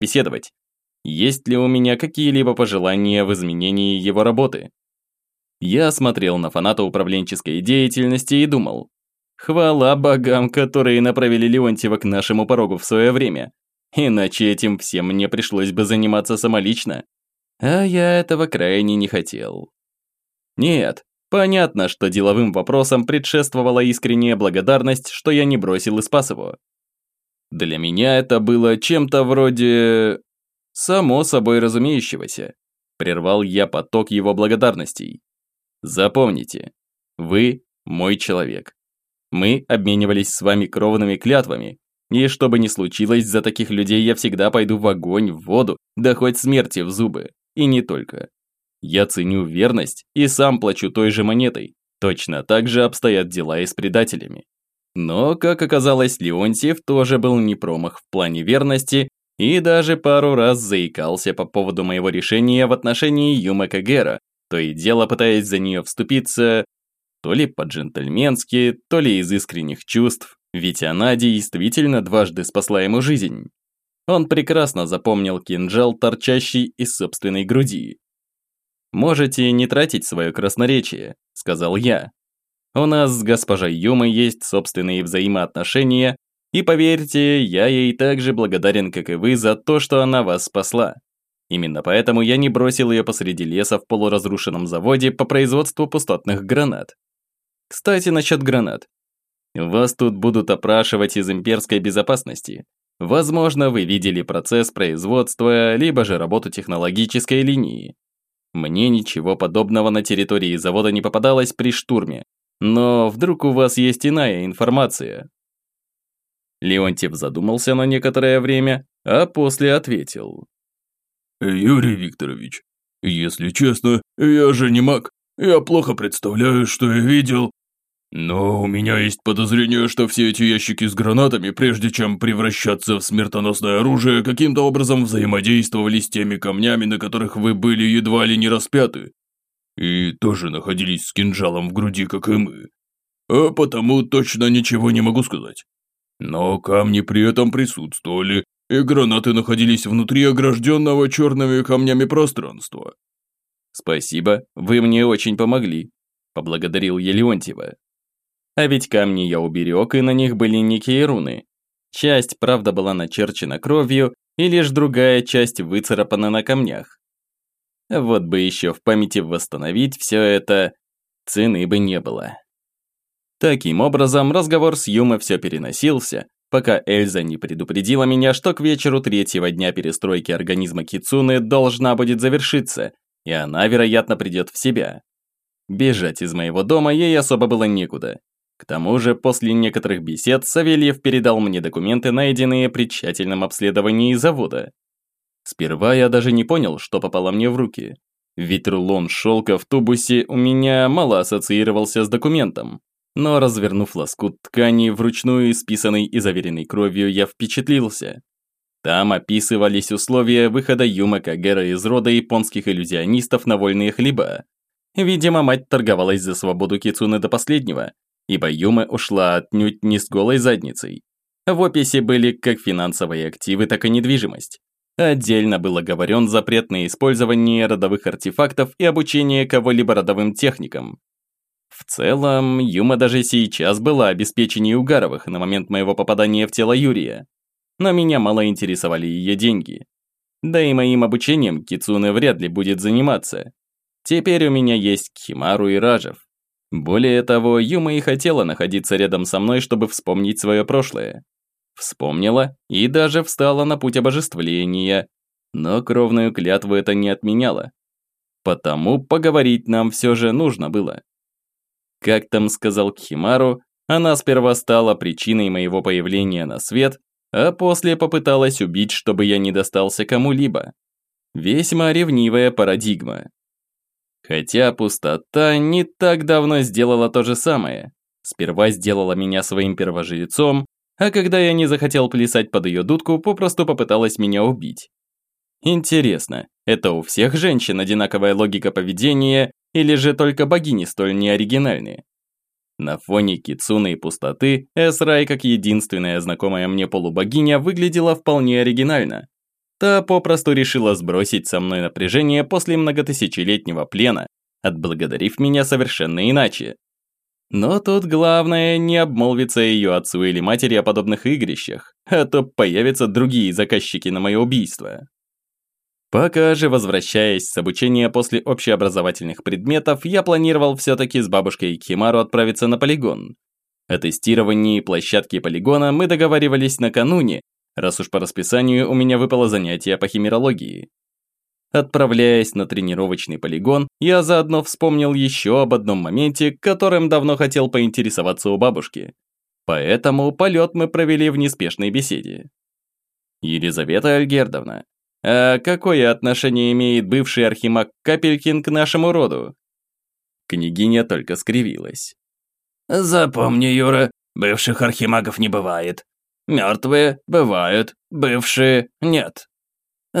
беседовать. Есть ли у меня какие-либо пожелания в изменении его работы? Я смотрел на фаната управленческой деятельности и думал, хвала богам, которые направили Леонтьева к нашему порогу в свое время. Иначе этим всем мне пришлось бы заниматься самолично. А я этого крайне не хотел. Нет, понятно, что деловым вопросам предшествовала искренняя благодарность, что я не бросил и спас его. Для меня это было чем-то вроде... само собой разумеющегося. Прервал я поток его благодарностей. Запомните, вы мой человек. Мы обменивались с вами кровными клятвами, и что бы ни случилось, за таких людей я всегда пойду в огонь, в воду, да хоть смерти в зубы. И не только. Я ценю верность и сам плачу той же монетой. Точно так же обстоят дела и с предателями. Но, как оказалось, Леонтьев тоже был не промах в плане верности и даже пару раз заикался по поводу моего решения в отношении Юма Кагера, то и дело пытаясь за нее вступиться то ли по-джентльменски, то ли из искренних чувств, ведь она действительно дважды спасла ему жизнь. Он прекрасно запомнил кинжал, торчащий из собственной груди. «Можете не тратить свое красноречие», – сказал я. «У нас с госпожой Юмой есть собственные взаимоотношения, и поверьте, я ей так же благодарен, как и вы, за то, что она вас спасла. Именно поэтому я не бросил ее посреди леса в полуразрушенном заводе по производству пустотных гранат. Кстати, насчет гранат. Вас тут будут опрашивать из имперской безопасности. Возможно, вы видели процесс производства, либо же работу технологической линии. Мне ничего подобного на территории завода не попадалось при штурме, но вдруг у вас есть иная информация? Леонтьев задумался на некоторое время, а после ответил. «Юрий Викторович, если честно, я же не маг. Я плохо представляю, что я видел, но у меня есть подозрение, что все эти ящики с гранатами, прежде чем превращаться в смертоносное оружие, каким-то образом взаимодействовали с теми камнями, на которых вы были едва ли не распяты. И тоже находились с кинжалом в груди, как и мы. А потому точно ничего не могу сказать. Но камни при этом присутствовали, и гранаты находились внутри огражденного черными камнями пространства. «Спасибо, вы мне очень помогли», – поблагодарил я Леонтьева. А ведь камни я уберег, и на них были некие руны. Часть, правда, была начерчена кровью, и лишь другая часть выцарапана на камнях. Вот бы еще в памяти восстановить все это, цены бы не было. Таким образом, разговор с Юмой все переносился, пока Эльза не предупредила меня, что к вечеру третьего дня перестройки организма Кицуны должна будет завершиться, и она, вероятно, придет в себя. Бежать из моего дома ей особо было некуда. К тому же, после некоторых бесед Савельев передал мне документы, найденные при тщательном обследовании завода. Сперва я даже не понял, что попало мне в руки. Ведь рулон шелка в тубусе у меня мало ассоциировался с документом. Но развернув лоскут ткани, вручную исписанный и заверенный кровью, я впечатлился. Там описывались условия выхода Юма Кагера из рода японских иллюзионистов на вольные хлеба. Видимо, мать торговалась за свободу Кицуны до последнего, ибо Юма ушла отнюдь не с голой задницей. В описи были как финансовые активы, так и недвижимость. Отдельно был оговорен запрет на использование родовых артефактов и обучение кого-либо родовым техникам. В целом, Юма даже сейчас была обеспеченнее Угаровых на момент моего попадания в тело Юрия. Но меня мало интересовали ее деньги. Да и моим обучением Кицуне вряд ли будет заниматься. Теперь у меня есть Кхимару и Ражев. Более того, Юма и хотела находиться рядом со мной, чтобы вспомнить свое прошлое. Вспомнила и даже встала на путь обожествления, но кровную клятву это не отменяло. Потому поговорить нам все же нужно было. Как там сказал Кхимару, она сперва стала причиной моего появления на свет, а после попыталась убить, чтобы я не достался кому-либо. Весьма ревнивая парадигма. Хотя пустота не так давно сделала то же самое. Сперва сделала меня своим первожрецом, а когда я не захотел плясать под ее дудку, попросту попыталась меня убить. Интересно, это у всех женщин одинаковая логика поведения, или же только богини столь неоригинальные? На фоне кицуны и пустоты, Эсрай, как единственная знакомая мне полубогиня, выглядела вполне оригинально. Та попросту решила сбросить со мной напряжение после многотысячелетнего плена, отблагодарив меня совершенно иначе. Но тут главное не обмолвиться ее отцу или матери о подобных игрищах, а то появятся другие заказчики на мое убийство. Пока же, возвращаясь с обучения после общеобразовательных предметов, я планировал все-таки с бабушкой Кимару отправиться на полигон. О тестировании площадки полигона мы договаривались накануне, раз уж по расписанию у меня выпало занятие по химерологии. Отправляясь на тренировочный полигон, я заодно вспомнил еще об одном моменте, которым давно хотел поинтересоваться у бабушки. Поэтому полет мы провели в неспешной беседе. Елизавета Альгердовна, а какое отношение имеет бывший архимаг Капелькин к нашему роду? Княгиня только скривилась. Запомни, Юра, бывших архимагов не бывает. Мертвые бывают, бывшие нет.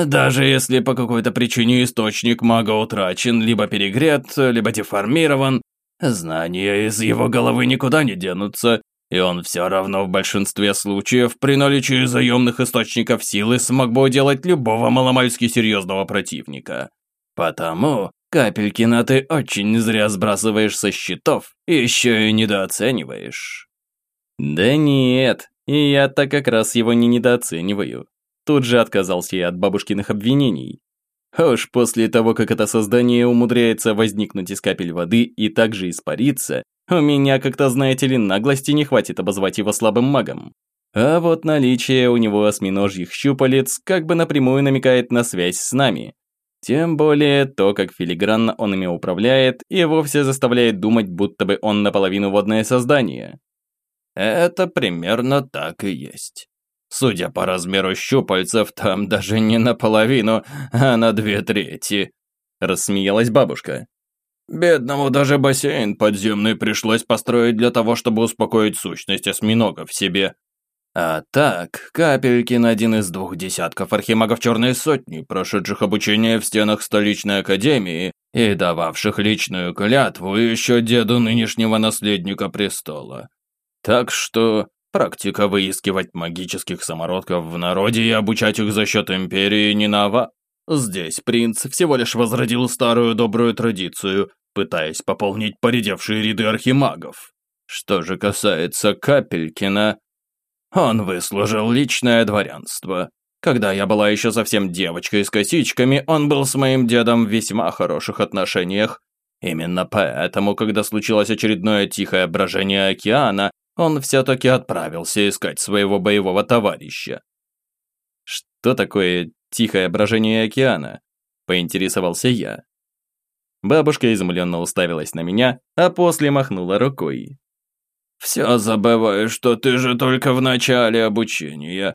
Даже если по какой-то причине источник мага утрачен, либо перегрет, либо деформирован, знания из его головы никуда не денутся, и он все равно в большинстве случаев при наличии заемных источников силы смог бы уделать любого маломальски серьезного противника. Потому, Капелькина, ты очень зря сбрасываешь со счетов, еще и недооцениваешь. Да нет, и я-то как раз его не недооцениваю. Тут же отказался я от бабушкиных обвинений. А уж после того, как это создание умудряется возникнуть из капель воды и также испариться, у меня как-то, знаете ли, наглости не хватит обозвать его слабым магом. А вот наличие у него осьминожьих щупалец как бы напрямую намекает на связь с нами. Тем более то, как филигранно он ими управляет, и вовсе заставляет думать, будто бы он наполовину водное создание. Это примерно так и есть. Судя по размеру щупальцев, там даже не наполовину, а на две трети. Рассмеялась бабушка. Бедному даже бассейн подземный пришлось построить для того, чтобы успокоить сущность осьминога в себе. А так, Капелькин один из двух десятков архимагов Черной Сотни, прошедших обучение в стенах столичной академии и дававших личную клятву еще деду нынешнего наследника престола. Так что практика выискивать магических самородков в народе и обучать их за счет империи не нова. Здесь принц всего лишь возродил старую добрую традицию, пытаясь пополнить поредевшие ряды архимагов. Что же касается Капелькина, он выслужил личное дворянство. Когда я была еще совсем девочкой с косичками, он был с моим дедом в весьма хороших отношениях. Именно поэтому, когда случилось очередное тихое брожение океана, он все-таки отправился искать своего боевого товарища. Что такое тихое брожение океана?» – поинтересовался я. Бабушка изумленно уставилась на меня, а после махнула рукой. «Все забываю, что ты же только в начале обучения.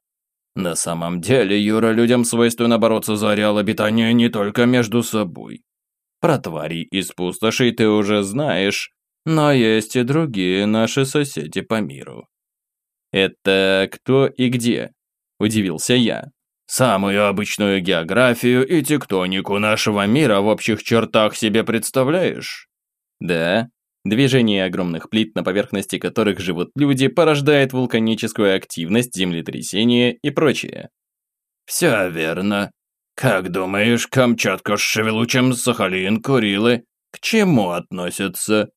На самом деле, Юра, людям свойственно бороться за ареал обитания не только между собой. Про тварей из пустошей ты уже знаешь, но есть и другие наши соседи по миру». «Это кто и где?» – удивился я. Самую обычную географию и тектонику нашего мира в общих чертах себе представляешь? Да. Движение огромных плит, на поверхности которых живут люди, порождает вулканическую активность, землетрясения и прочее. Все верно. Как думаешь, Камчатка с Шевелучем, Сахалин, Курилы к чему относятся?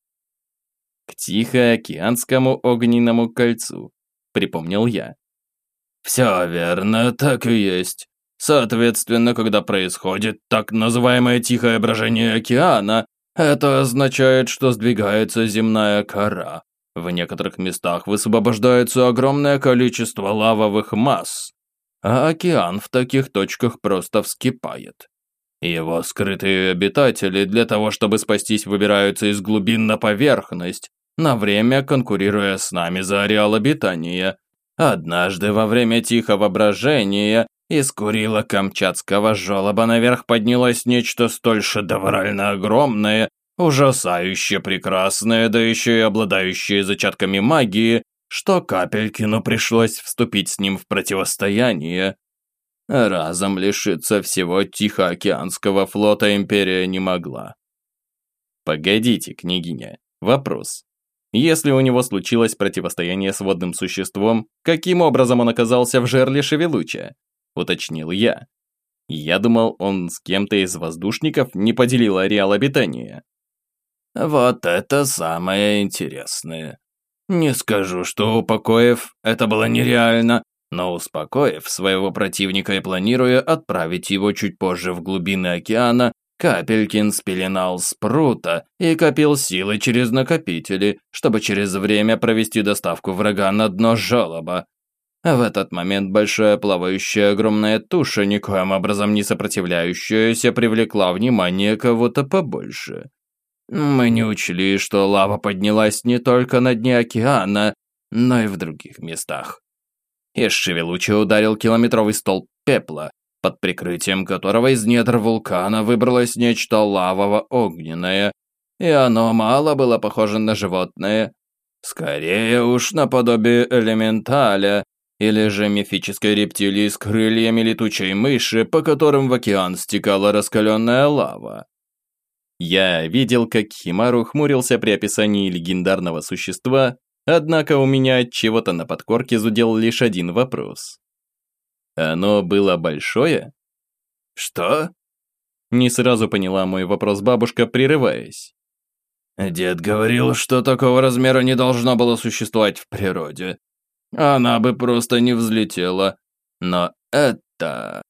К Тихоокеанскому огненному кольцу, припомнил я. Все верно, так и есть. Соответственно, когда происходит так называемое тихое брожение океана, это означает, что сдвигается земная кора. В некоторых местах высвобождается огромное количество лавовых масс, а океан в таких точках просто вскипает. Его скрытые обитатели для того, чтобы спастись, выбираются из глубин на поверхность, на время конкурируя с нами за ареал обитания, Однажды во время тихого брожения из курила камчатского жолоба наверх поднялось нечто столь шедеврально огромное, ужасающе прекрасное, да еще и обладающее зачатками магии, что Капелькину пришлось вступить с ним в противостояние. Разом лишиться всего Тихоокеанского флота империя не могла. Погодите, княгиня, вопрос. Если у него случилось противостояние с водным существом, каким образом он оказался в жерле Шевелуча? Уточнил я. Я думал, он с кем-то из воздушников не поделил ареал обитания. Вот это самое интересное. Не скажу, что упокоив, это было нереально, но успокоив своего противника и планируя отправить его чуть позже в глубины океана, Капелькин спеленал спрута и копил силы через накопители, чтобы через время провести доставку врага на дно жалоба. В этот момент большая плавающая огромная туша, никоим образом не сопротивляющаяся, привлекла внимание кого-то побольше. Мы не учли, что лава поднялась не только на дне океана, но и в других местах. Из шевелучи ударил километровый столб пепла, под прикрытием которого из недр вулкана выбралось нечто лавово-огненное, и оно мало было похоже на животное. Скорее уж наподобие элементаля, или же мифической рептилии с крыльями летучей мыши, по которым в океан стекала раскаленная лава. Я видел, как Химару хмурился при описании легендарного существа, однако у меня от чего-то на подкорке зудел лишь один вопрос. Оно было большое? Что? Не сразу поняла мой вопрос бабушка, прерываясь. Дед говорил, что такого размера не должно было существовать в природе. Она бы просто не взлетела. Но это...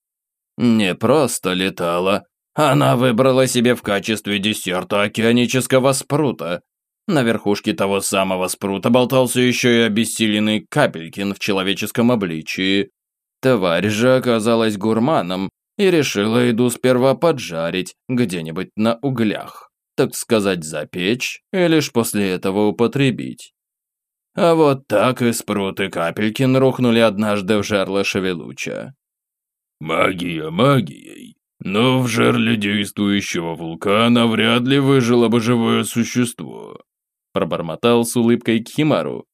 Не просто летала. Она выбрала себе в качестве десерта океанического спрута. На верхушке того самого спрута болтался еще и обессиленный Капелькин в человеческом обличии. Тварь же оказалась гурманом и решила еду сперва поджарить где-нибудь на углях, так сказать, запечь и лишь после этого употребить. А вот так и спрут и Капелькин рухнули однажды в жерло Шевелуча. Магия магией, но в жерле действующего вулкана вряд ли выжило бы живое существо. Пробормотал с улыбкой Кхимару.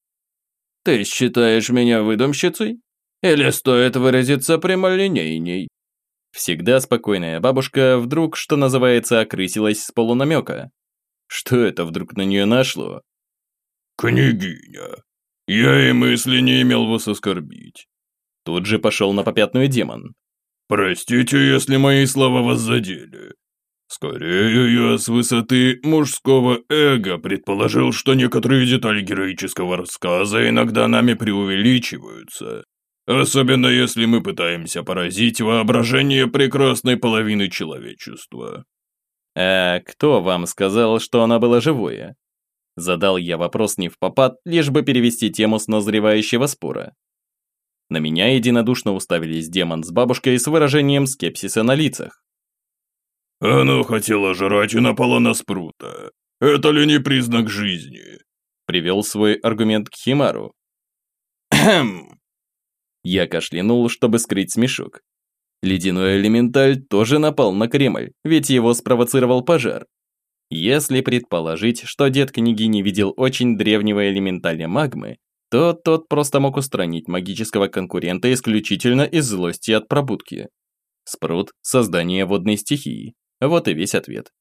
Ты считаешь меня выдумщицей? Или стоит выразиться прямолинейней?» Всегда спокойная бабушка вдруг, что называется, окрысилась с полунамека. Что это вдруг на нее нашло? «Княгиня, я и мысли не имел вас оскорбить». Тут же пошел на попятную демон. «Простите, если мои слова вас задели. Скорее, я с высоты мужского эго предположил, что некоторые детали героического рассказа иногда нами преувеличиваются. Особенно если мы пытаемся поразить воображение прекрасной половины человечества. «А кто вам сказал, что она была живое?» Задал я вопрос не в попад, лишь бы перевести тему с назревающего спора. На меня единодушно уставились демон с бабушкой с выражением скепсиса на лицах. «Оно хотело жрать и напало на спрута. Это ли не признак жизни?» Привел свой аргумент к Химару. Я кашлянул, чтобы скрыть смешок. Ледяной элементаль тоже напал на Кремль, ведь его спровоцировал пожар. Если предположить, что дед княгини видел очень древнего элементаля магмы, то тот просто мог устранить магического конкурента исключительно из злости от пробудки. Спрут – создание водной стихии. Вот и весь ответ.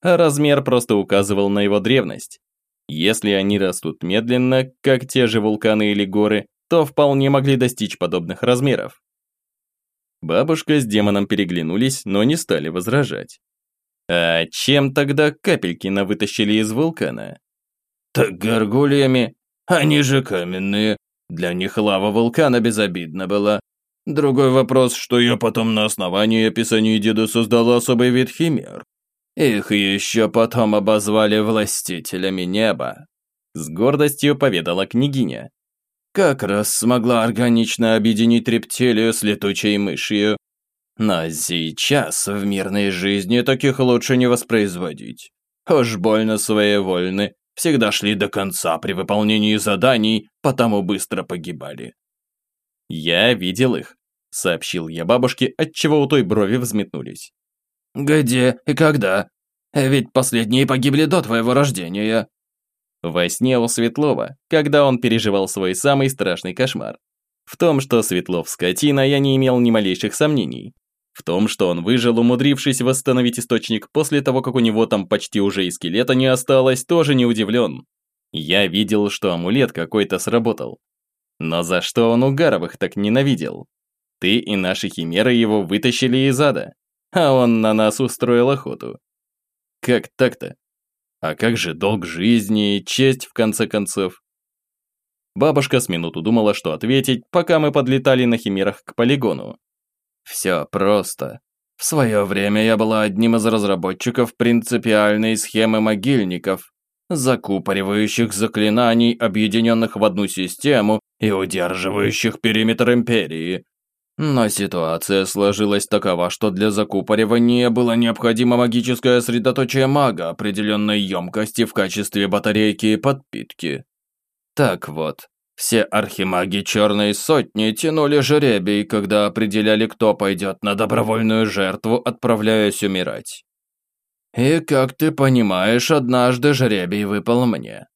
А размер просто указывал на его древность. Если они растут медленно, как те же вулканы или горы, то вполне могли достичь подобных размеров. Бабушка с демоном переглянулись, но не стали возражать. А чем тогда Капелькина вытащили из вулкана? Так горгульями, они же каменные. Для них лава вулкана безобидна была. Другой вопрос, что я потом на основании описаний деда создала особый вид химер. Их еще потом обозвали властителями неба. С гордостью поведала княгиня. Как раз смогла органично объединить рептилию с летучей мышью. Но сейчас в мирной жизни таких лучше не воспроизводить. Уж больно своевольны, всегда шли до конца при выполнении заданий, потому быстро погибали. «Я видел их», — сообщил я бабушке, отчего у той брови взметнулись. «Где и когда? Ведь последние погибли до твоего рождения». Во сне у Светлова, когда он переживал свой самый страшный кошмар. В том, что Светлов скотина, я не имел ни малейших сомнений. В том, что он выжил, умудрившись восстановить источник после того, как у него там почти уже и скелета не осталось, тоже не удивлен. Я видел, что амулет какой-то сработал. Но за что он Угаровых так ненавидел? Ты и наши химеры его вытащили из ада, а он на нас устроил охоту. Как так-то? А как же долг жизни, честь в конце концов? Бабушка с минуту думала, что ответить, пока мы подлетали на химерах к полигону. Все просто. В свое время я была одним из разработчиков принципиальной схемы могильников, закупоривающих заклинаний, объединенных в одну систему и удерживающих периметр Империи. Но ситуация сложилась такова, что для закупоривания было необходимо магическое средоточие мага определенной емкости в качестве батарейки и подпитки. Так вот, все архимаги Черной Сотни тянули жеребий, когда определяли, кто пойдет на добровольную жертву, отправляясь умирать. И, как ты понимаешь, однажды жребий выпал мне.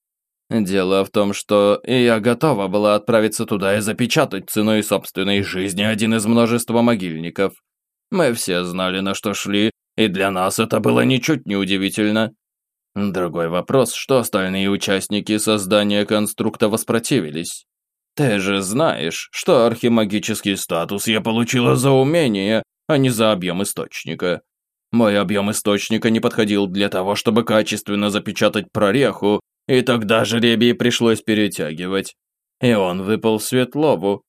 Дело в том, что я готова была отправиться туда и запечатать ценой собственной жизни один из множества могильников. Мы все знали, на что шли, и для нас это было ничуть не удивительно. Другой вопрос, что остальные участники создания конструкта воспротивились. Ты же знаешь, что архимагический статус я получила за умение, а не за объем источника. Мой объем источника не подходил для того, чтобы качественно запечатать прореху, и тогда жребий пришлось перетягивать. И он выпал Светлову.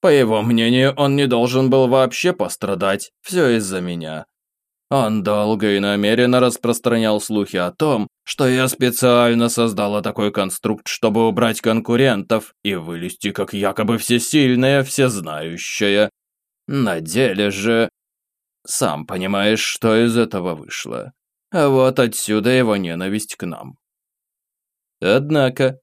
По его мнению, он не должен был вообще пострадать, все из-за меня. Он долго и намеренно распространял слухи о том, что я специально создала такой конструкт, чтобы убрать конкурентов и вылезти как якобы всесильная, всезнающая. На деле же... Сам понимаешь, что из этого вышло. А вот отсюда его ненависть к нам. Однако,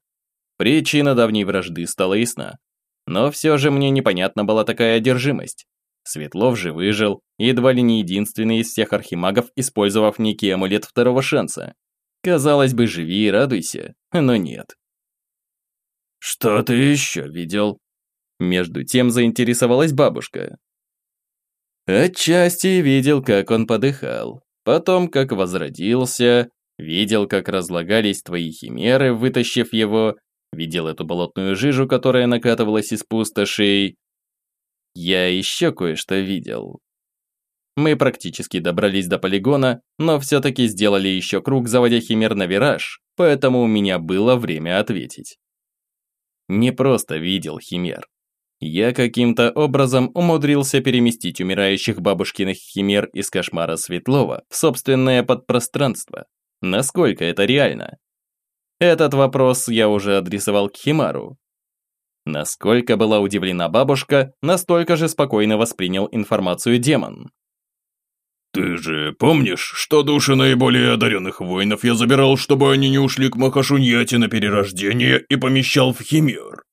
причина давней вражды стала ясна. Но все же мне непонятна была такая одержимость. Светлов же выжил, едва ли не единственный из всех архимагов, использовав некий амулет второго шанса. Казалось бы, живи и радуйся, но нет. «Что ты еще видел?» Между тем заинтересовалась бабушка. Отчасти видел, как он подыхал, потом как возродился, видел, как разлагались твои химеры, вытащив его, видел эту болотную жижу, которая накатывалась из пустошей, я еще кое-что видел. Мы практически добрались до полигона, но все-таки сделали еще круг, заводя химер на вираж, поэтому у меня было время ответить. Не просто видел химер. Я каким-то образом умудрился переместить умирающих бабушкиных химер из кошмара Светлова в собственное подпространство. Насколько это реально? Этот вопрос я уже адресовал к Химару, Насколько была удивлена бабушка, настолько же спокойно воспринял информацию демон. «Ты же помнишь, что души наиболее одаренных воинов я забирал, чтобы они не ушли к Махашуньяте на перерождение и помещал в Химер?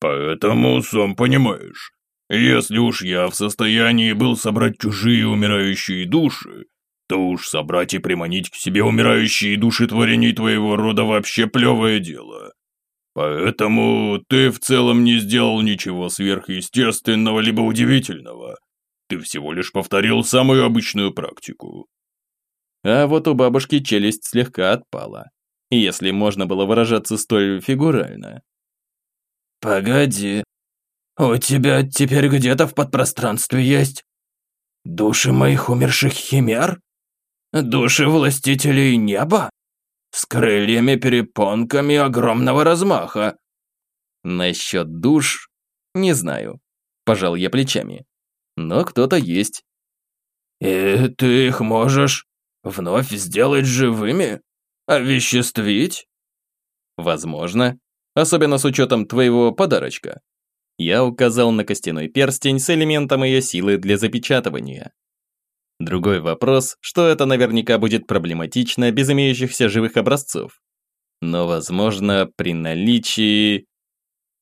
Поэтому, сам понимаешь, если уж я в состоянии был собрать чужие умирающие души, то уж собрать и приманить к себе умирающие души творений твоего рода вообще плевое дело. Поэтому ты в целом не сделал ничего сверхъестественного либо удивительного. Ты всего лишь повторил самую обычную практику. А вот у бабушки челюсть слегка отпала, если можно было выражаться столь фигурально. «Погоди, у тебя теперь где-то в подпространстве есть души моих умерших химер? Души властителей неба?» с крыльями-перепонками огромного размаха. Насчет душ не знаю, пожал я плечами. Но кто-то есть. И ты их можешь вновь сделать живыми? Овеществить? Возможно, особенно с учетом твоего подарочка. Я указал на костяной перстень с элементом ее силы для запечатывания. Другой вопрос, что это наверняка будет проблематично без имеющихся живых образцов. Но, возможно, при наличии...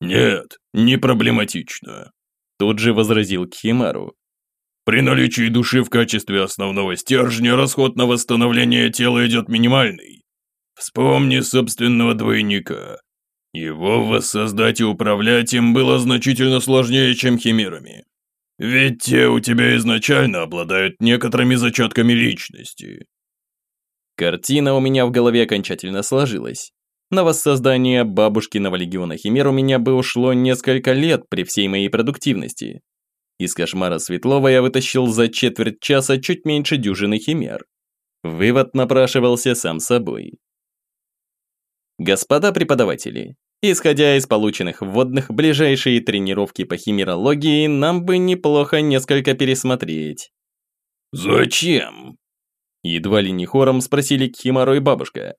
«Нет, не проблематично», – тут же возразил Кхимару. «При наличии души в качестве основного стержня расход на восстановление тела идет минимальный. Вспомни собственного двойника. Его воссоздать и управлять им было значительно сложнее, чем химерами. Ведь те у тебя изначально обладают некоторыми зачатками личности. Картина у меня в голове окончательно сложилась. На воссоздание бабушкиного легиона Химер у меня бы ушло несколько лет при всей моей продуктивности. Из кошмара Светлова я вытащил за четверть часа чуть меньше дюжины химер. Вывод напрашивался сам собой. Господа преподаватели, исходя из полученных вводных, ближайшие тренировки по химерологии нам бы неплохо несколько пересмотреть. «Зачем?» Едва ли не хором спросили Кхимаро и бабушка.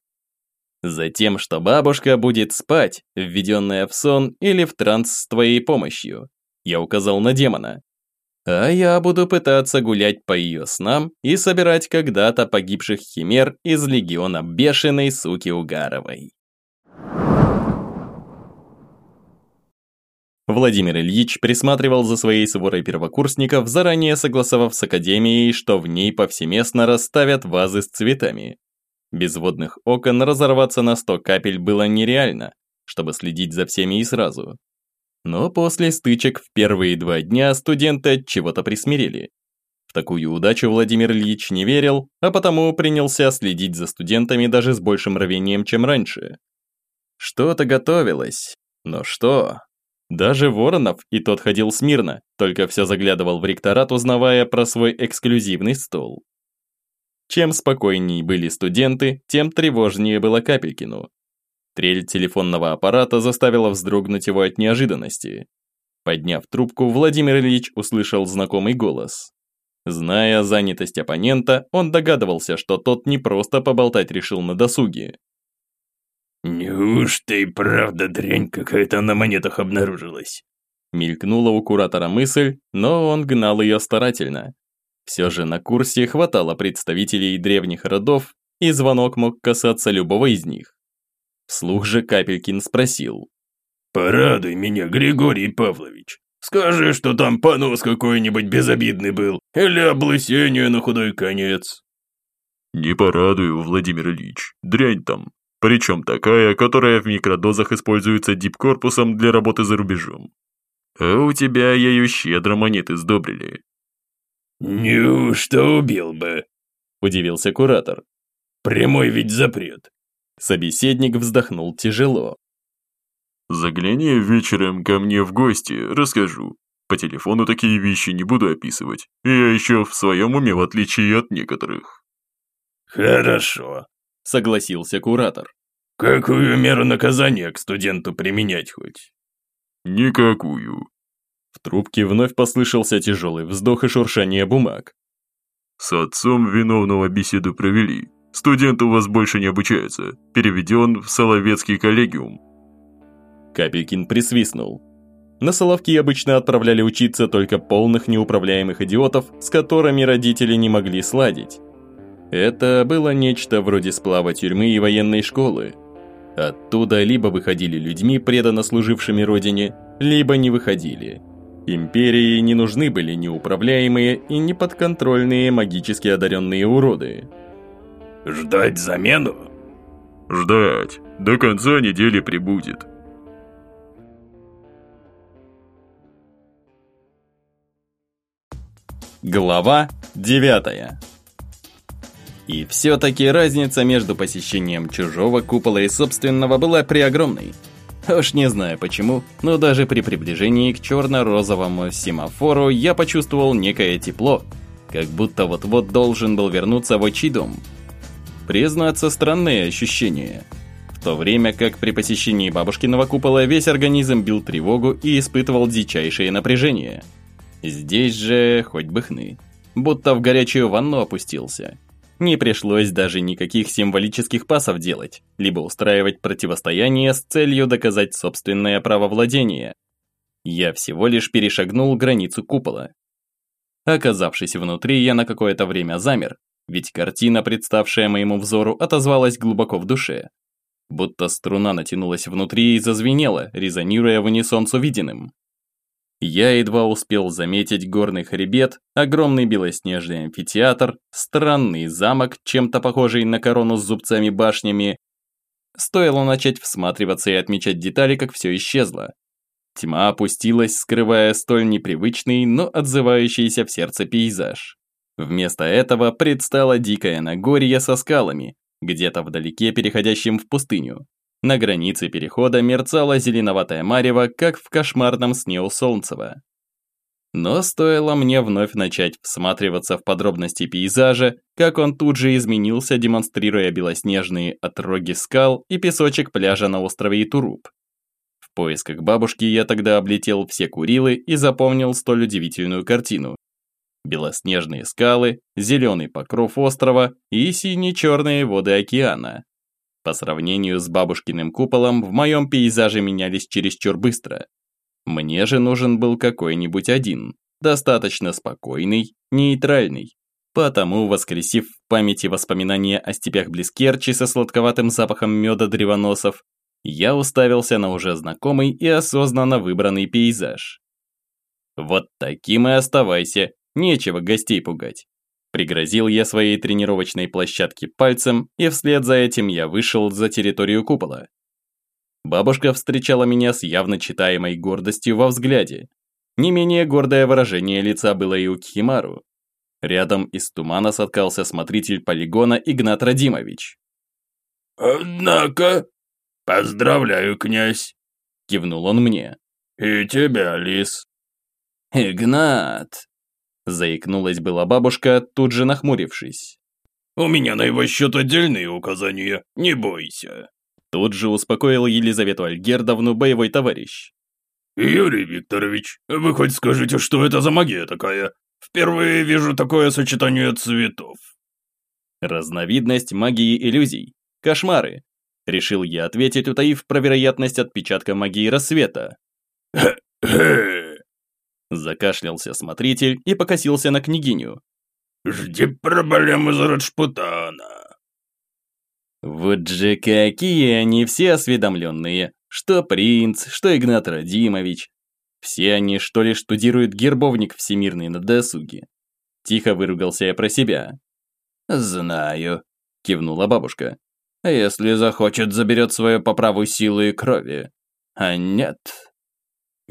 Затем, что бабушка будет спать, введенная в сон или в транс с твоей помощью. Я указал на демона. А я буду пытаться гулять по ее снам и собирать когда-то погибших химер из легиона бешеной суки Угаровой. Владимир Ильич присматривал за своей сворой первокурсников, заранее согласовав с Академией, что в ней повсеместно расставят вазы с цветами. Без водных окон разорваться на 100 капель было нереально, чтобы следить за всеми и сразу. Но после стычек в первые два дня студенты от чего-то присмирели. В такую удачу Владимир Ильич не верил, а потому принялся следить за студентами даже с большим рвением, чем раньше. Что-то готовилось, но что? Даже Воронов и тот ходил смирно, только все заглядывал в ректорат, узнавая про свой эксклюзивный стол. Чем спокойнее были студенты, тем тревожнее было Капелькину. Трель телефонного аппарата заставила вздрогнуть его от неожиданности. Подняв трубку, Владимир Ильич услышал знакомый голос. Зная занятость оппонента, он догадывался, что тот не просто поболтать решил на досуге. «Неужто и правда дрянь какая-то на монетах обнаружилась?» Мелькнула у куратора мысль, но он гнал ее старательно. Все же на курсе хватало представителей древних родов, и звонок мог касаться любого из них. Вслух же Капелькин спросил. «Порадуй меня, Григорий Павлович. Скажи, что там понос какой-нибудь безобидный был, или облысение на худой конец». «Не порадую, Владимир Ильич. Дрянь там. Причем такая, которая в микродозах используется дипкорпусом для работы за рубежом. А у тебя ею щедро монеты сдобрили». «Неужто убил бы?» – удивился куратор. «Прямой ведь запрет. Собеседник вздохнул тяжело. «Загляни вечером ко мне в гости, расскажу. По телефону такие вещи не буду описывать. Я еще в своем уме, в отличие от некоторых». «Хорошо», — согласился куратор. «Какую меру наказания к студенту применять хоть?» «Никакую». В трубке вновь послышался тяжелый вздох и шуршание бумаг. «С отцом виновного беседу провели. Студент у вас больше не обучается. Переведен в Соловецкий коллегиум». Капелькин присвистнул. На Соловки обычно отправляли учиться только полных неуправляемых идиотов, с которыми родители не могли сладить. Это было нечто вроде сплава тюрьмы и военной школы. Оттуда либо выходили людьми, преданно служившими родине, либо не выходили. Империи не нужны были неуправляемые и неподконтрольные магически одаренные уроды. Ждать замену? Ждать. До конца недели прибудет. Глава 9 И все-таки разница между посещением чужого купола и собственного была преогромной. Уж не знаю почему, но даже при приближении к черно-розовому семафору я почувствовал некое тепло, как будто вот-вот должен был вернуться в отчий дом – Признаться, странные ощущения. В то время как при посещении бабушкиного купола весь организм бил тревогу и испытывал дичайшее напряжение. Здесь же хоть бы хны. Будто в горячую ванну опустился. Не пришлось даже никаких символических пасов делать, либо устраивать противостояние с целью доказать собственное право владения. Я всего лишь перешагнул границу купола. Оказавшись внутри, я на какое-то время замер, ведь картина, представшая моему взору, отозвалась глубоко в душе. Будто струна натянулась внутри и зазвенела, резонируя в унисон с увиденным. Я едва успел заметить горный хребет, огромный белоснежный амфитеатр, странный замок, чем-то похожий на корону с зубцами-башнями. Стоило начать всматриваться и отмечать детали, как все исчезло. Тьма опустилась, скрывая столь непривычный, но отзывающийся в сердце пейзаж. Вместо этого предстало дикое Нагорье со скалами, где-то вдалеке переходящим в пустыню. На границе перехода мерцала зеленоватая марево, как в кошмарном сне у Солнцева. Но стоило мне вновь начать всматриваться в подробности пейзажа, как он тут же изменился, демонстрируя белоснежные отроги скал и песочек пляжа на острове Итуруп. В поисках бабушки я тогда облетел все Курилы и запомнил столь удивительную картину. Белоснежные скалы, зеленый покров острова и сине-черные воды океана. По сравнению с бабушкиным куполом, в моем пейзаже менялись чересчур быстро. Мне же нужен был какой-нибудь один, достаточно спокойный, нейтральный. Потому, воскресив в памяти воспоминания о степях Блискерчи со сладковатым запахом меда древоносов, я уставился на уже знакомый и осознанно выбранный пейзаж. Вот таким и оставайся, нечего гостей пугать. Пригрозил я своей тренировочной площадке пальцем, и вслед за этим я вышел за территорию купола. Бабушка встречала меня с явно читаемой гордостью во взгляде. Не менее гордое выражение лица было и у Кхимару. Рядом из тумана соткался смотритель полигона Игнат Радимович. «Однако, поздравляю, князь!» – кивнул он мне. «И тебя, Лис!» «Игнат!» – заикнулась была бабушка, тут же нахмурившись. «У меня на его счет отдельные указания, не бойся!» Тут же успокоил Елизавету Альгердовну боевой товарищ. «Юрий Викторович, вы хоть скажите, что это за магия такая? Впервые вижу такое сочетание цветов». Разновидность магии иллюзий. Кошмары. Решил я ответить, утаив про вероятность отпечатка магии рассвета. «Хе-хе!» Закашлялся смотритель и покосился на княгиню. «Жди проблемы из Раджпутана». Вот же какие они все осведомленные. Что принц, что Игнат Радимович. Все они что ли штудируют гербовник всемирный на досуге. Тихо выругался я про себя. «Знаю», – кивнула бабушка. «Если захочет, заберет свое по праву силы и крови. А нет...»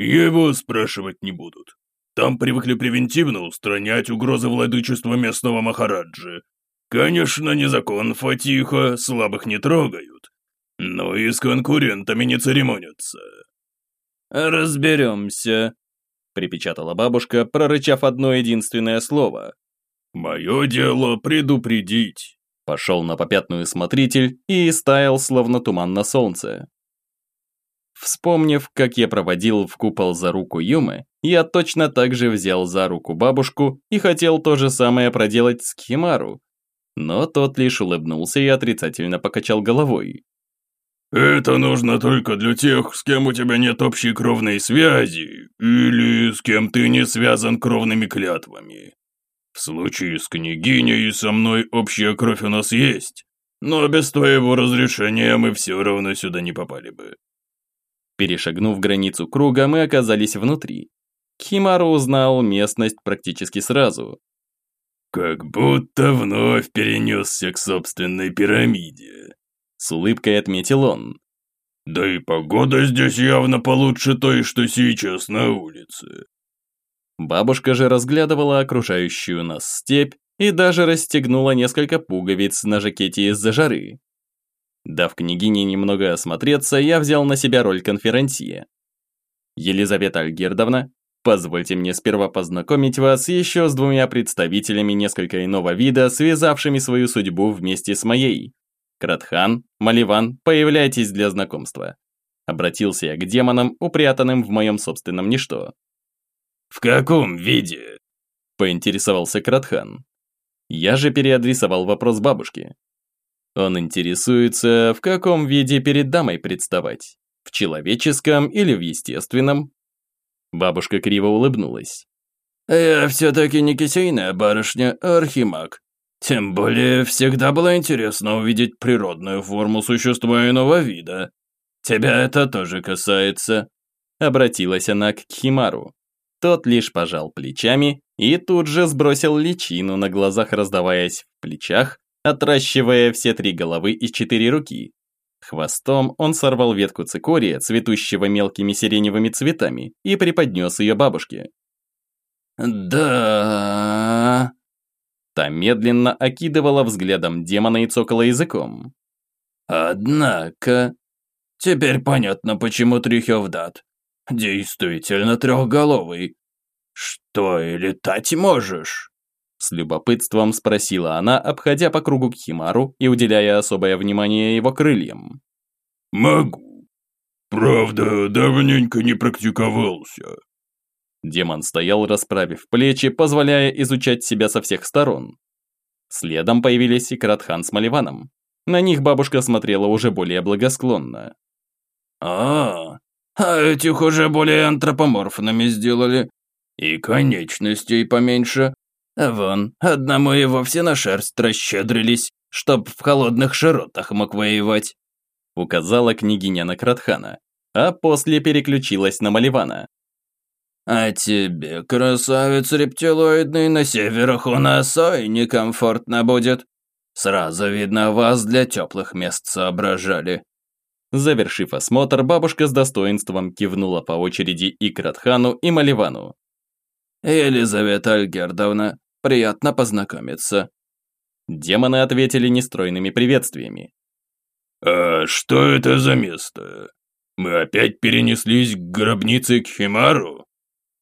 «Его спрашивать не будут. Там привыкли превентивно устранять угрозы владычества местного Махараджи. Конечно, не закон Фатиха, слабых не трогают, но и с конкурентами не церемонятся. «Разберемся», – припечатала бабушка, прорычав одно единственное слово. «Мое дело предупредить», – пошел на попятную смотритель и стаял, словно туман на солнце. Вспомнив, как я проводил в купол за руку Юмы, я точно так же взял за руку бабушку и хотел то же самое проделать с Кимару, но тот лишь улыбнулся и отрицательно покачал головой. «Это нужно только для тех, с кем у тебя нет общей кровной связи, или с кем ты не связан кровными клятвами. В случае с княгиней со мной общая кровь у нас есть, но без твоего разрешения мы все равно сюда не попали бы». Перешагнув границу круга, мы оказались внутри. Химару узнал местность практически сразу, «Как будто вновь перенесся к собственной пирамиде», — с улыбкой отметил он. «Да и погода здесь явно получше той, что сейчас на улице». Бабушка же разглядывала окружающую нас степь и даже расстегнула несколько пуговиц на жакете из-за жары. Дав княгине немного осмотреться, я взял на себя роль конферансье. Елизавета Альгердовна, Позвольте мне сперва познакомить вас еще с двумя представителями несколько иного вида, связавшими свою судьбу вместе с моей. Кратхан, Маливан, появляйтесь для знакомства. Обратился я к демонам, упрятанным в моем собственном ничто. «В каком виде?» – поинтересовался Кратхан. Я же переадресовал вопрос бабушке. Он интересуется, в каком виде перед дамой представать. В человеческом или в естественном? Бабушка криво улыбнулась. «Я все-таки не кисейная барышня, а архимаг. Тем более, всегда было интересно увидеть природную форму существа иного вида. Тебя это тоже касается». Обратилась она к Кхимару. Тот лишь пожал плечами и тут же сбросил личину на глазах, раздаваясь в плечах, отращивая все три головы и четыре руки. Хвостом он сорвал ветку цикория, цветущего мелкими сиреневыми цветами, и преподнес ее бабушке. «Да...» Та медленно окидывала взглядом демона и цокала языком. «Однако... Теперь понятно, почему Трюхевдат. Действительно трехголовый. «Что, и летать можешь?» С любопытством спросила она, обходя по кругу к Химару и уделяя особое внимание его крыльям. «Могу. Правда, давненько не практиковался». Демон стоял, расправив плечи, позволяя изучать себя со всех сторон. Следом появились и Кратхан с Маливаном. На них бабушка смотрела уже более благосклонно. «А, а этих уже более антропоморфными сделали. И конечностей поменьше. Вон, одному и вовсе на шерсть расщедрились, чтоб в холодных широтах мог воевать. Указала княгиня на Кратхана, а после переключилась на Маливана. А тебе, красавец рептилоидный, на северах у нас ой некомфортно будет. Сразу видно, вас для теплых мест соображали. Завершив осмотр, бабушка с достоинством кивнула по очереди и Кратхану, и Маливану. «Елизавета Альгердовна, приятно познакомиться». Демоны ответили нестройными приветствиями. «А что это за место? Мы опять перенеслись к гробнице к Химару?»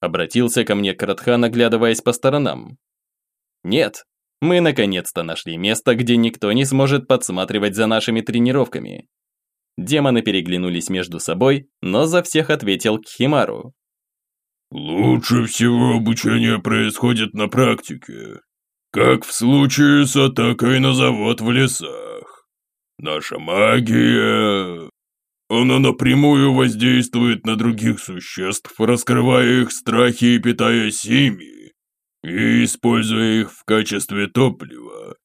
Обратился ко мне Кратхан, оглядываясь по сторонам. «Нет, мы наконец-то нашли место, где никто не сможет подсматривать за нашими тренировками». Демоны переглянулись между собой, но за всех ответил Кхимару. Лучше всего обучение происходит на практике, как в случае с атакой на завод в лесах. Наша магия... Она напрямую воздействует на других существ, раскрывая их страхи и питаясь ими, и используя их в качестве топлива.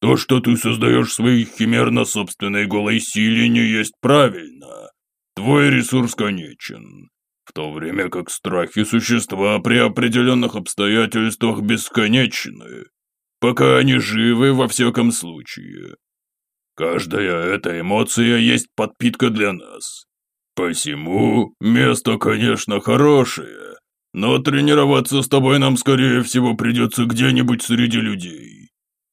То, что ты создаешь своих химер на собственной голой силе, не есть правильно. Твой ресурс конечен в то время как страхи существа при определенных обстоятельствах бесконечны, пока они живы во всяком случае. Каждая эта эмоция есть подпитка для нас. Посему место, конечно, хорошее, но тренироваться с тобой нам, скорее всего, придется где-нибудь среди людей.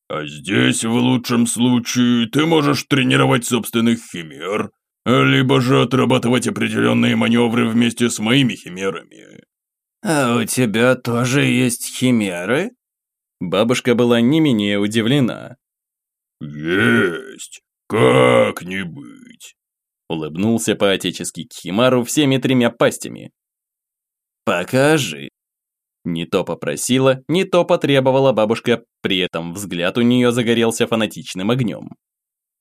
А здесь, в лучшем случае, ты можешь тренировать собственных химер, либо же отрабатывать определенные маневры вместе с моими химерами. А у тебя тоже есть химеры? Бабушка была не менее удивлена. Есть, как не быть. Улыбнулся по-отечески Кхимару всеми тремя пастями. «Покажи». Не то попросила, не то потребовала бабушка, при этом взгляд у нее загорелся фанатичным огнем.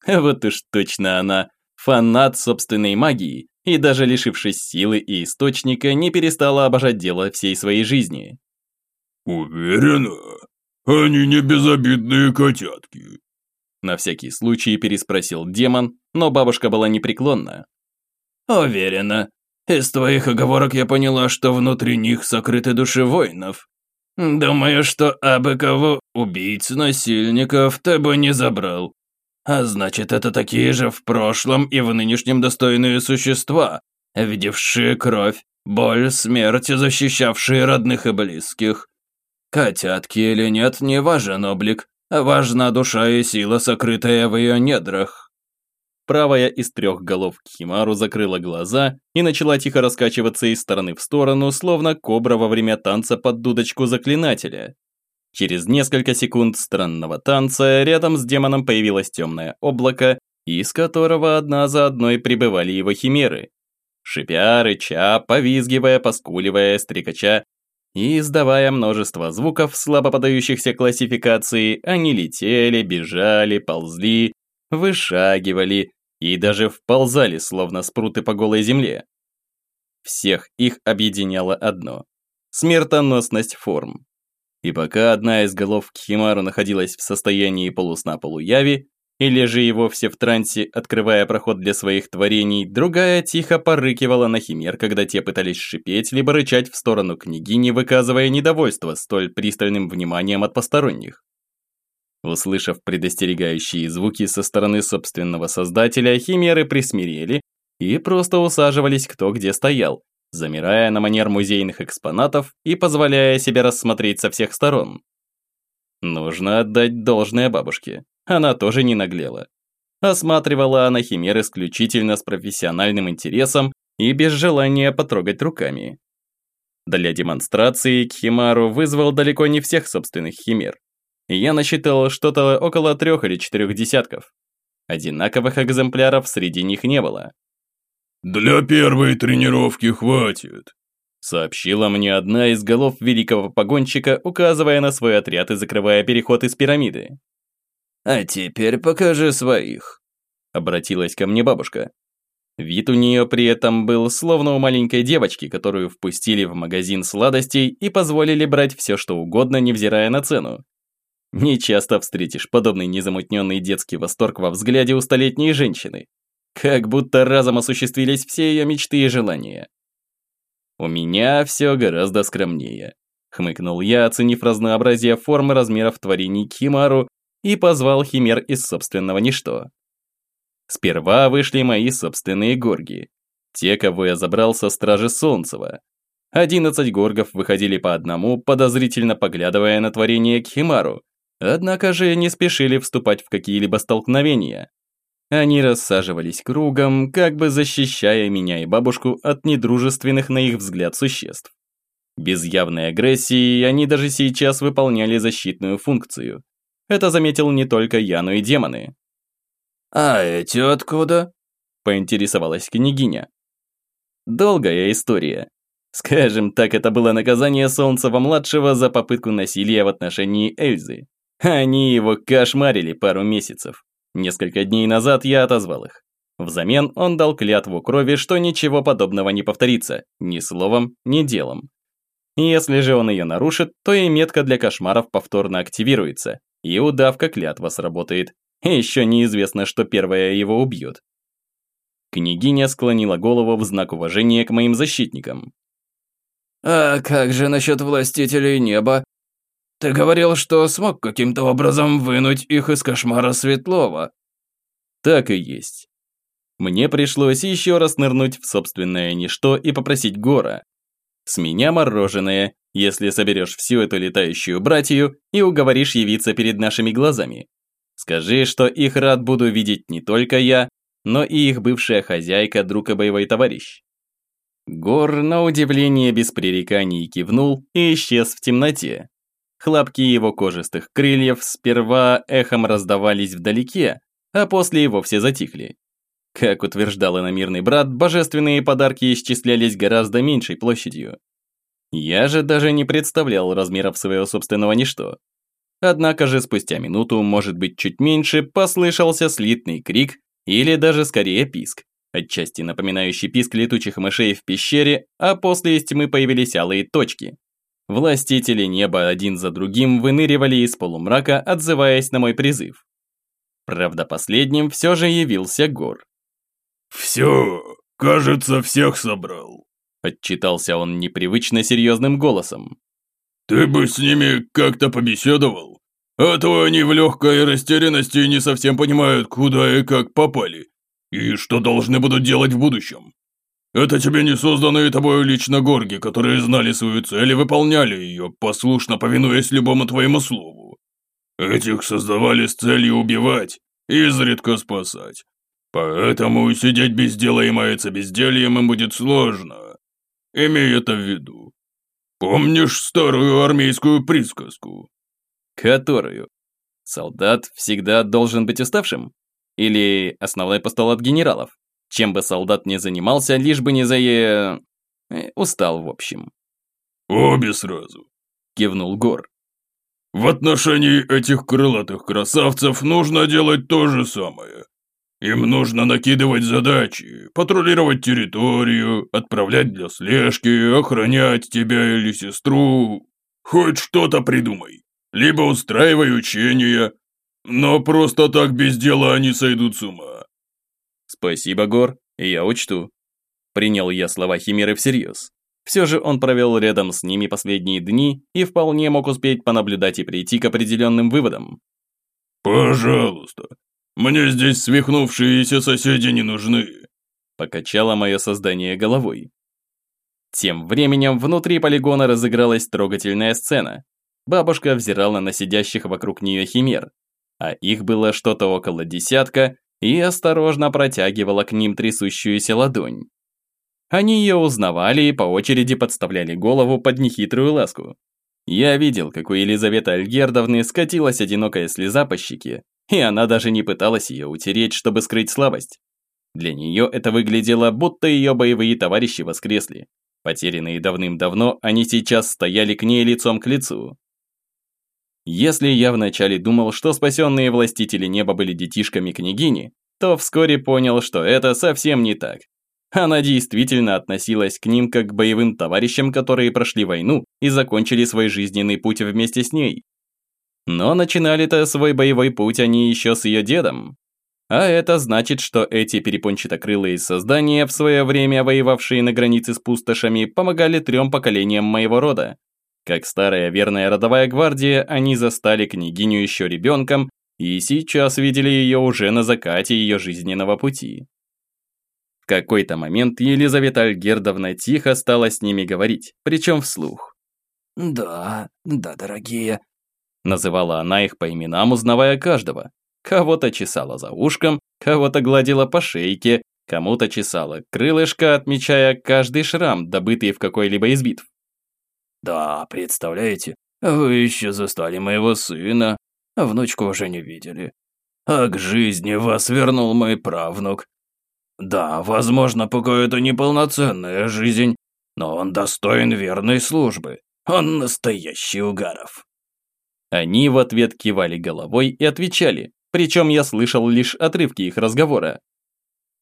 Вот уж точно она фанат собственной магии, и даже лишившись силы и источника, не перестала обожать дело всей своей жизни. «Уверена? Они не безобидные котятки?» На всякий случай переспросил демон, но бабушка была непреклонна. «Уверена. Из твоих оговорок я поняла, что внутри них сокрыты души воинов. Думаю, что абы кого убийц, насильников ты бы не забрал. А значит, это такие же в прошлом и в нынешнем достойные существа, видевшие кровь, боль, смерть, защищавшие родных и близких. Котятки или нет, не важен облик, важна душа и сила, сокрытая в ее недрах. Правая из трех голов Кхимару закрыла глаза и начала тихо раскачиваться из стороны в сторону, словно кобра во время танца под дудочку заклинателя. Через несколько секунд странного танца рядом с демоном появилось темное облако, из которого одна за одной прибывали его химеры. Шипя, рыча, повизгивая, поскуливая, стрекача и издавая множество звуков, слабо подающихся классификации, они летели, бежали, ползли, вышагивали и даже вползали, словно спруты по голой земле. Всех их объединяло одно – смертоносность форм. И пока одна из голов Кхимару находилась в состоянии полусна-полуяви, или же и вовсе в трансе, открывая проход для своих творений, другая тихо порыкивала на химер, когда те пытались шипеть, либо рычать в сторону княгини, выказывая недовольство столь пристальным вниманием от посторонних. Услышав предостерегающие звуки со стороны собственного создателя, химеры присмирели и просто усаживались кто где стоял, замирая на манер музейных экспонатов и позволяя себе рассмотреть со всех сторон. Нужно отдать должное бабушке, она тоже не наглела. Осматривала она химер исключительно с профессиональным интересом и без желания потрогать руками. Для демонстрации Кхимару вызвал далеко не всех собственных химер. Я насчитал что-то около трех или четырех десятков. Одинаковых экземпляров среди них не было. «Для первой тренировки хватит», сообщила мне одна из голов великого погонщика, указывая на свой отряд и закрывая переход из пирамиды. «А теперь покажи своих», — обратилась ко мне бабушка. Вид у нее при этом был словно у маленькой девочки, которую впустили в магазин сладостей и позволили брать все что угодно, невзирая на цену. Не часто встретишь подобный незамутненный детский восторг во взгляде у столетней женщины. Как будто разом осуществились все ее мечты и желания. У меня все гораздо скромнее. Хмыкнул я, оценив разнообразие форм и размеров творений Кимару и позвал химер из собственного ничто. Сперва вышли мои собственные горги. Те, кого я забрал со стражи Солнцева. Одиннадцать горгов выходили по одному, подозрительно поглядывая на творение Кхимару. Однако же не спешили вступать в какие-либо столкновения. Они рассаживались кругом, как бы защищая меня и бабушку от недружественных на их взгляд существ. Без явной агрессии они даже сейчас выполняли защитную функцию. Это заметил не только я, но и демоны. «А эти откуда?» – поинтересовалась княгиня. Долгая история. Скажем так, это было наказание Солнцева-младшего за попытку насилия в отношении Эльзы. Они его кошмарили пару месяцев. Несколько дней назад я отозвал их. Взамен он дал клятву крови, что ничего подобного не повторится, ни словом, ни делом. Если же он ее нарушит, то и метка для кошмаров повторно активируется, и удавка клятва сработает, и еще неизвестно, что первое его убьет. Княгиня склонила голову в знак уважения к моим защитникам. «А как же насчет властителей неба? Ты говорил, что смог каким-то образом вынуть их из кошмара Светлого». Так и есть. Мне пришлось еще раз нырнуть в собственное ничто и попросить Гора. С меня мороженое, если соберешь всю эту летающую братью и уговоришь явиться перед нашими глазами. Скажи, что их рад буду видеть не только я, но и их бывшая хозяйка, друг и боевой товарищ. Гор, на удивление, без пререканий кивнул и исчез в темноте. Хлопки его кожистых крыльев сперва эхом раздавались вдалеке, а после и вовсе затихли. Как утверждал иномирный брат, божественные подарки исчислялись гораздо меньшей площадью. Я же даже не представлял размеров своего собственного ничто. Однако же спустя минуту, может быть чуть меньше, послышался слитный крик или даже скорее писк, отчасти напоминающий писк летучих мышей в пещере, а после из тьмы появились алые точки. Властители неба один за другим выныривали из полумрака, отзываясь на мой призыв. Правда, последним все же явился Гор. «Все, кажется, всех собрал», – отчитался он непривычно серьезным голосом. «Ты бы с ними как-то побеседовал? А то они в легкой растерянности не совсем понимают, куда и как попали, и что должны будут делать в будущем. Это тебе не созданные тобой лично горги, которые знали свою цель и выполняли ее, послушно повинуясь любому твоему слову. Этих создавали с целью убивать, изредка спасать. Поэтому сидеть без дела и маяться бездельем им будет сложно. Имей это в виду. Помнишь старую армейскую присказку? Которую? Солдат всегда должен быть уставшим? Или основной постулат генералов? Чем бы солдат ни занимался, лишь бы не зае... Э, устал, в общем. «Обе сразу», – кивнул Гор. «В отношении этих крылатых красавцев нужно делать то же самое. Им нужно накидывать задачи, патрулировать территорию, отправлять для слежки, охранять тебя или сестру. Хоть что-то придумай. Либо устраивай учения. Но просто так без дела они сойдут с ума. Спасибо, Гор, я учту. Принял я слова Химеры всерьез. Все же он провел рядом с ними последние дни и вполне мог успеть понаблюдать и прийти к определенным выводам. «Пожалуйста, мне здесь свихнувшиеся соседи не нужны», покачало мое создание головой. Тем временем внутри полигона разыгралась трогательная сцена. Бабушка взирала на сидящих вокруг нее химер, а их было что-то около десятка, и осторожно протягивала к ним трясущуюся ладонь. Они ее узнавали и по очереди подставляли голову под нехитрую ласку. Я видел, как у Елизаветы Альгердовны скатилась одинокая слеза по щеке, и она даже не пыталась ее утереть, чтобы скрыть слабость. Для нее это выглядело, будто ее боевые товарищи воскресли. Потерянные давным-давно, они сейчас стояли к ней лицом к лицу. Если я вначале думал, что спасенные властители неба были детишками княгини, то вскоре понял, что это совсем не так. Она действительно относилась к ним как к боевым товарищам, которые прошли войну и закончили свой жизненный путь вместе с ней. Но начинали-то свой боевой путь они еще с ее дедом. А это значит, что эти перепончатокрылые создания, в свое время воевавшие на границе с пустошами, помогали трем поколениям моего рода. Как старая верная родовая гвардия, они застали княгиню еще ребенком и сейчас видели ее уже на закате ее жизненного пути. В какой-то момент Елизавета Альгердовна тихо стала с ними говорить, причем вслух. «Да, да, дорогие», – называла она их по именам, узнавая каждого. Кого-то чесала за ушком, кого-то гладила по шейке, кому-то чесала крылышко, отмечая каждый шрам, добытый в какой-либо из битв. Да, представляете, вы еще застали моего сына, а внучку уже не видели. А к жизни вас вернул мой правнук. Да, возможно, пока это неполноценная жизнь, но он достоин верной службы. Он настоящий Угаров. Они в ответ кивали головой и отвечали, причем я слышал лишь отрывки их разговора.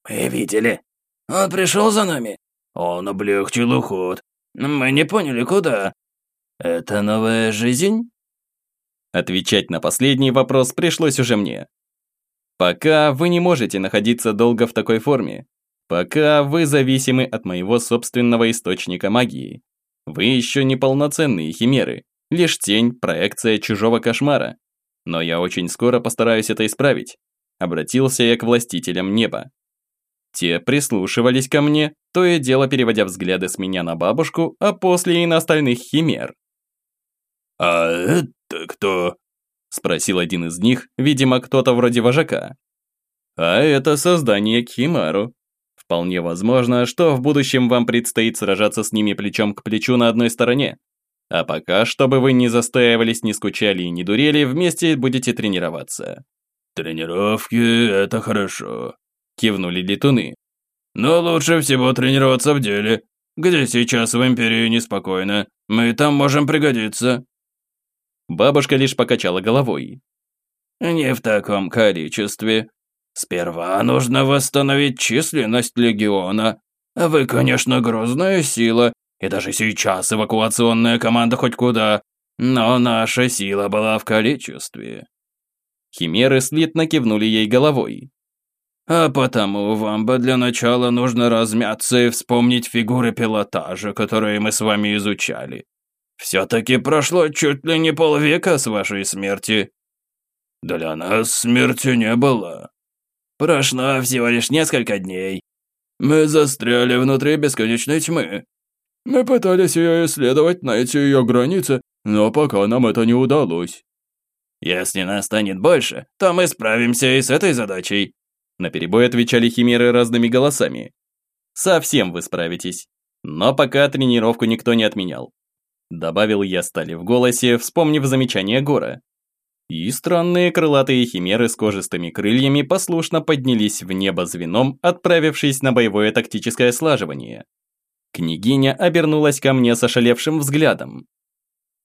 «Мы видели. Он пришел за нами. Он облегчил уход. Мы не поняли, куда. Это новая жизнь? Отвечать на последний вопрос пришлось уже мне. Пока вы не можете находиться долго в такой форме. Пока вы зависимы от моего собственного источника магии. Вы еще не полноценные химеры, лишь тень, проекция чужого кошмара. Но я очень скоро постараюсь это исправить. Обратился я к властителям неба. Те прислушивались ко мне, то и дело переводя взгляды с меня на бабушку, а после и на остальных химер. «А это кто?» – спросил один из них, видимо, кто-то вроде вожака. «А это создание Кимару. Вполне возможно, что в будущем вам предстоит сражаться с ними плечом к плечу на одной стороне. А пока, чтобы вы не застаивались, не скучали и не дурели, вместе будете тренироваться». «Тренировки – это хорошо», Кивнули летуны. Но лучше всего тренироваться в деле. Где сейчас в Империи неспокойно. Мы там можем пригодиться. Бабушка лишь покачала головой. Не в таком количестве. Сперва нужно восстановить численность легиона. Вы, конечно, грозная сила, и даже сейчас эвакуационная команда хоть куда, но наша сила была в количестве. Химеры слитно кивнули ей головой. А потому вам бы для начала нужно размяться и вспомнить фигуры пилотажа, которые мы с вами изучали. Все-таки прошло чуть ли не полвека с вашей смерти. Для нас смерти не было. Прошло всего лишь несколько дней. Мы застряли внутри бесконечной тьмы. Мы пытались ее исследовать, найти ее границы, но пока нам это не удалось. Если нас станет больше, то мы справимся и с этой задачей. Наперебой отвечали химеры разными голосами. «Совсем вы справитесь. Но пока тренировку никто не отменял». Добавил я стали в голосе, вспомнив замечание Гора. И странные крылатые химеры с кожистыми крыльями послушно поднялись в небо звеном, отправившись на боевое тактическое слаживание. Княгиня обернулась ко мне с ошалевшим взглядом.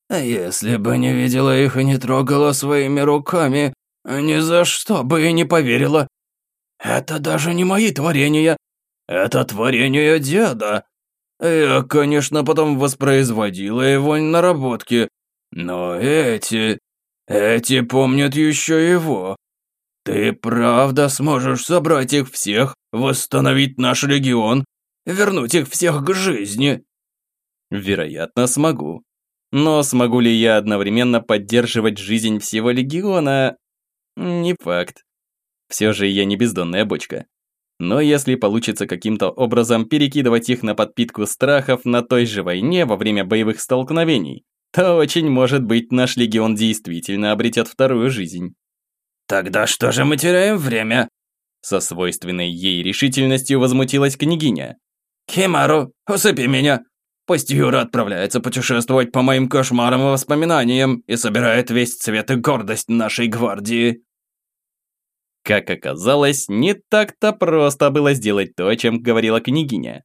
«А если бы не видела их и не трогала своими руками, ни за что бы и не поверила, это даже не мои творения. Это творение деда. Я, конечно, потом воспроизводила его наработки, но эти... Эти помнят еще его. Ты правда сможешь собрать их всех, восстановить наш легион, вернуть их всех к жизни?» «Вероятно, смогу. Но смогу ли я одновременно поддерживать жизнь всего легиона? Не факт. Все же я не бездонная бочка. Но если получится каким-то образом перекидывать их на подпитку страхов на той же войне во время боевых столкновений, то очень может быть наш легион действительно обретет вторую жизнь. «Тогда что же мы теряем время?» Со свойственной ей решительностью возмутилась княгиня. «Химару, усыпи меня! Пусть Юра отправляется путешествовать по моим кошмарам и воспоминаниям и собирает весь цвет и гордость нашей гвардии!» Как оказалось, не так-то просто было сделать то, о чем говорила княгиня.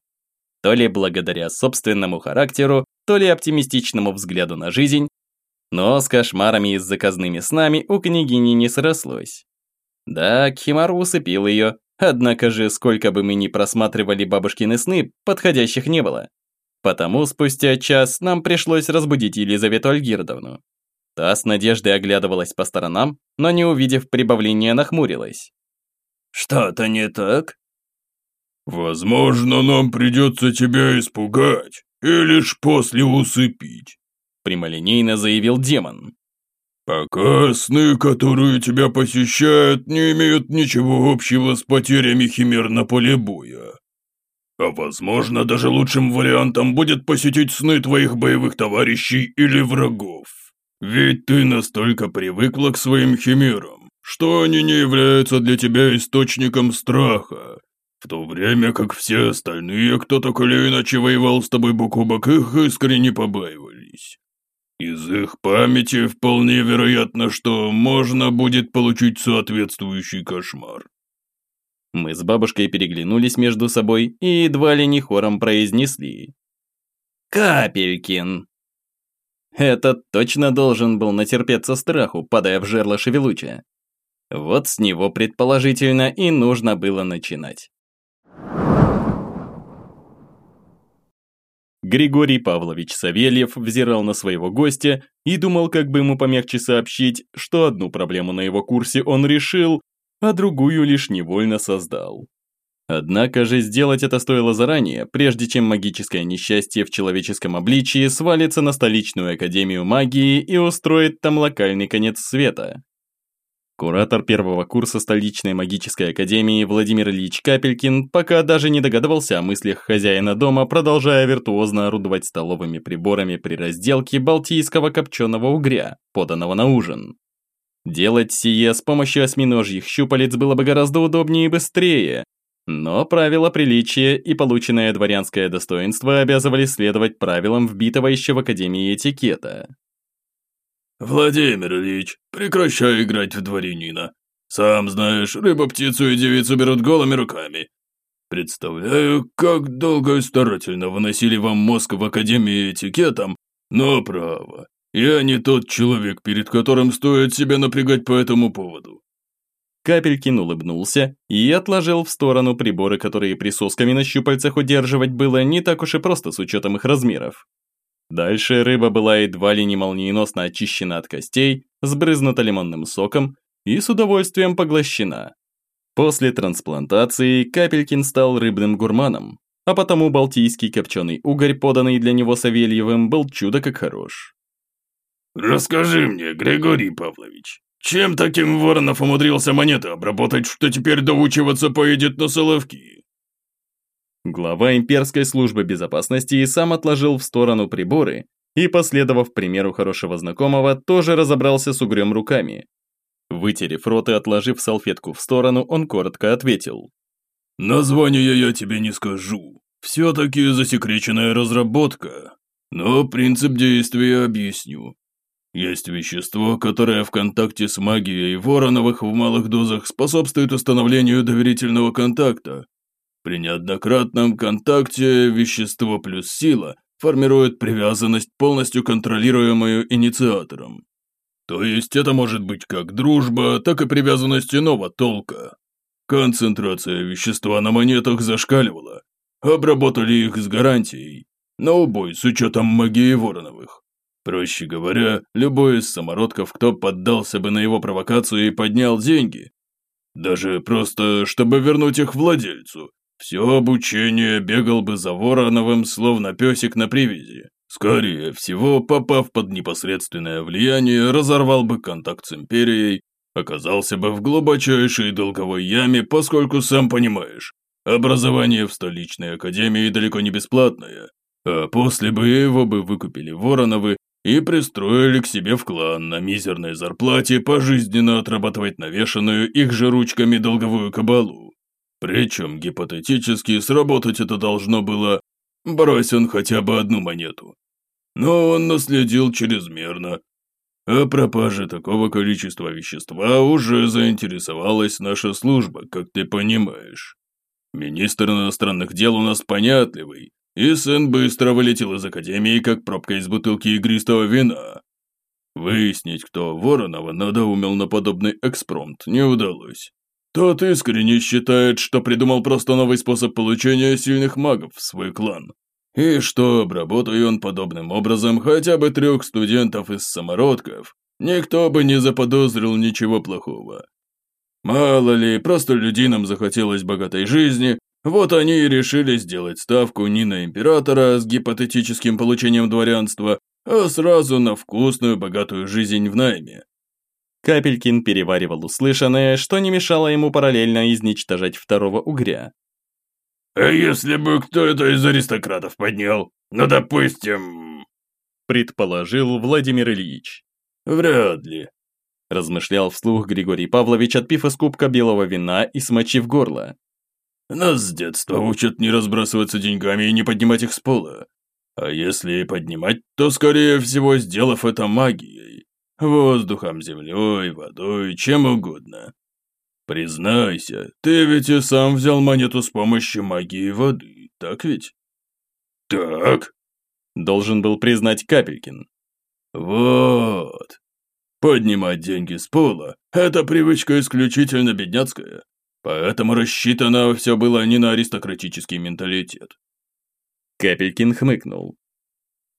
То ли благодаря собственному характеру, то ли оптимистичному взгляду на жизнь, но с кошмарами и с заказными снами у княгини не срослось. Да, Кхимару усыпил ее, однако же, сколько бы мы ни просматривали бабушкины сны, подходящих не было. Потому спустя час нам пришлось разбудить Елизавету Альгирдовну. Та с надеждой оглядывалась по сторонам, но не увидев прибавления, нахмурилась. «Что-то не так?» «Возможно, нам придется тебя испугать и лишь после усыпить», прямолинейно заявил демон. «Пока сны, которые тебя посещают, не имеют ничего общего с потерями химер на поле боя. А возможно, даже лучшим вариантом будет посетить сны твоих боевых товарищей или врагов. Ведь ты настолько привыкла к своим химерам, что они не являются для тебя источником страха, в то время как все остальные, кто так или иначе воевал с тобой бок о бок, их искренне побаивались. Из их памяти вполне вероятно, что можно будет получить соответствующий кошмар. Мы с бабушкой переглянулись между собой и едва ли не хором произнесли. «Капелькин!» Этот точно должен был натерпеться страху, падая в жерло шевелучая. Вот с него, предположительно, и нужно было начинать. Григорий Павлович Савельев взирал на своего гостя и думал, как бы ему помягче сообщить, что одну проблему на его курсе он решил, а другую лишь невольно создал. Однако же сделать это стоило заранее, прежде чем магическое несчастье в человеческом обличии свалится на столичную академию магии и устроит там локальный конец света. Куратор первого курса столичной магической академии Владимир Ильич Капелькин пока даже не догадывался о мыслях хозяина дома, продолжая виртуозно орудовать столовыми приборами при разделке балтийского копченого угря, поданного на ужин. Делать сие с помощью осьминожьих щупалец было бы гораздо удобнее и быстрее, но правила приличия и полученное дворянское достоинство обязывали следовать правилам вбитого еще в Академии этикета. «Владимир Ильич, прекращай играть в дворянина. Сам знаешь, рыба-птицу и девицу берут голыми руками. Представляю, как долго и старательно выносили вам мозг в Академии этикетом, но право, я не тот человек, перед которым стоит себя напрягать по этому поводу. Капелькин улыбнулся и отложил в сторону приборы, которые присосками на щупальцах удерживать было не так уж и просто с учетом их размеров. Дальше рыба была едва ли не молниеносно очищена от костей, сбрызнута лимонным соком и с удовольствием поглощена. После трансплантации Капелькин стал рыбным гурманом, а потому балтийский копченый угорь, поданный для него Савельевым, был чудо как хорош. «Расскажи мне, Григорий Павлович, чем таким Воронов умудрился монеты обработать, что теперь доучиваться поедет на Соловки?» Глава имперской службы безопасности и сам отложил в сторону приборы и, последовав примеру хорошего знакомого, тоже разобрался с угрём руками. Вытерев рот и отложив салфетку в сторону, он коротко ответил. «Название я тебе не скажу. Все-таки засекреченная разработка. Но принцип действия объясню. Есть вещество, которое в контакте с магией Вороновых в малых дозах способствует установлению доверительного контакта. При неоднократном контакте вещество плюс сила формирует привязанность, полностью контролируемую инициатором. То есть это может быть как дружба, так и привязанность иного толка. Концентрация вещества на монетах зашкаливала. Обработали их с гарантией. На убой с учетом магии Вороновых. Проще говоря, любой из самородков, кто поддался бы на его провокацию и поднял деньги, даже просто, чтобы вернуть их владельцу, все обучение бегал бы за Вороновым, словно песик на привязи. Скорее всего, попав под непосредственное влияние, разорвал бы контакт с Империей, оказался бы в глубочайшей долговой яме, поскольку, сам понимаешь, образование в столичной академии далеко не бесплатное, а после бы его бы выкупили Вороновы и пристроили к себе в клан на мизерной зарплате пожизненно отрабатывать навешанную их же ручками долговую кабалу. Причем гипотетически сработать это должно было, брось он хотя бы одну монету. Но он наследил чрезмерно. О пропаже такого количества вещества уже заинтересовалась наша служба, как ты понимаешь. Министр иностранных дел у нас понятливый, и сын быстро вылетел из академии, как пробка из бутылки игристого вина. Выяснить, кто Воронова надоумел на подобный экспромт, не удалось. Тот искренне считает, что придумал просто новый способ получения сильных магов в свой клан. И что, обработая он подобным образом хотя бы трех студентов из самородков, никто бы не заподозрил ничего плохого. Мало ли, просто людинам захотелось богатой жизни, вот они и решили сделать ставку не на императора с гипотетическим получением дворянства, а сразу на вкусную богатую жизнь в найме. Капелькин переваривал услышанное, что не мешало ему параллельно изничтожать второго угря. «А если бы кто это из аристократов поднял? Ну, допустим...» Предположил Владимир Ильич. «Вряд ли», размышлял вслух Григорий Павлович, отпив из кубка белого вина и смочив горло. «Нас с детства учат не разбрасываться деньгами и не поднимать их с пола. А если и поднимать, то, скорее всего, сделав это магией. Воздухом, землей, водой, чем угодно. Признайся, ты ведь и сам взял монету с помощью магии воды, так ведь? Так. Должен был признать Капелькин. Вот. Поднимать деньги с пола – это привычка исключительно бедняцкая. Поэтому рассчитано все было не на аристократический менталитет. Капелькин хмыкнул.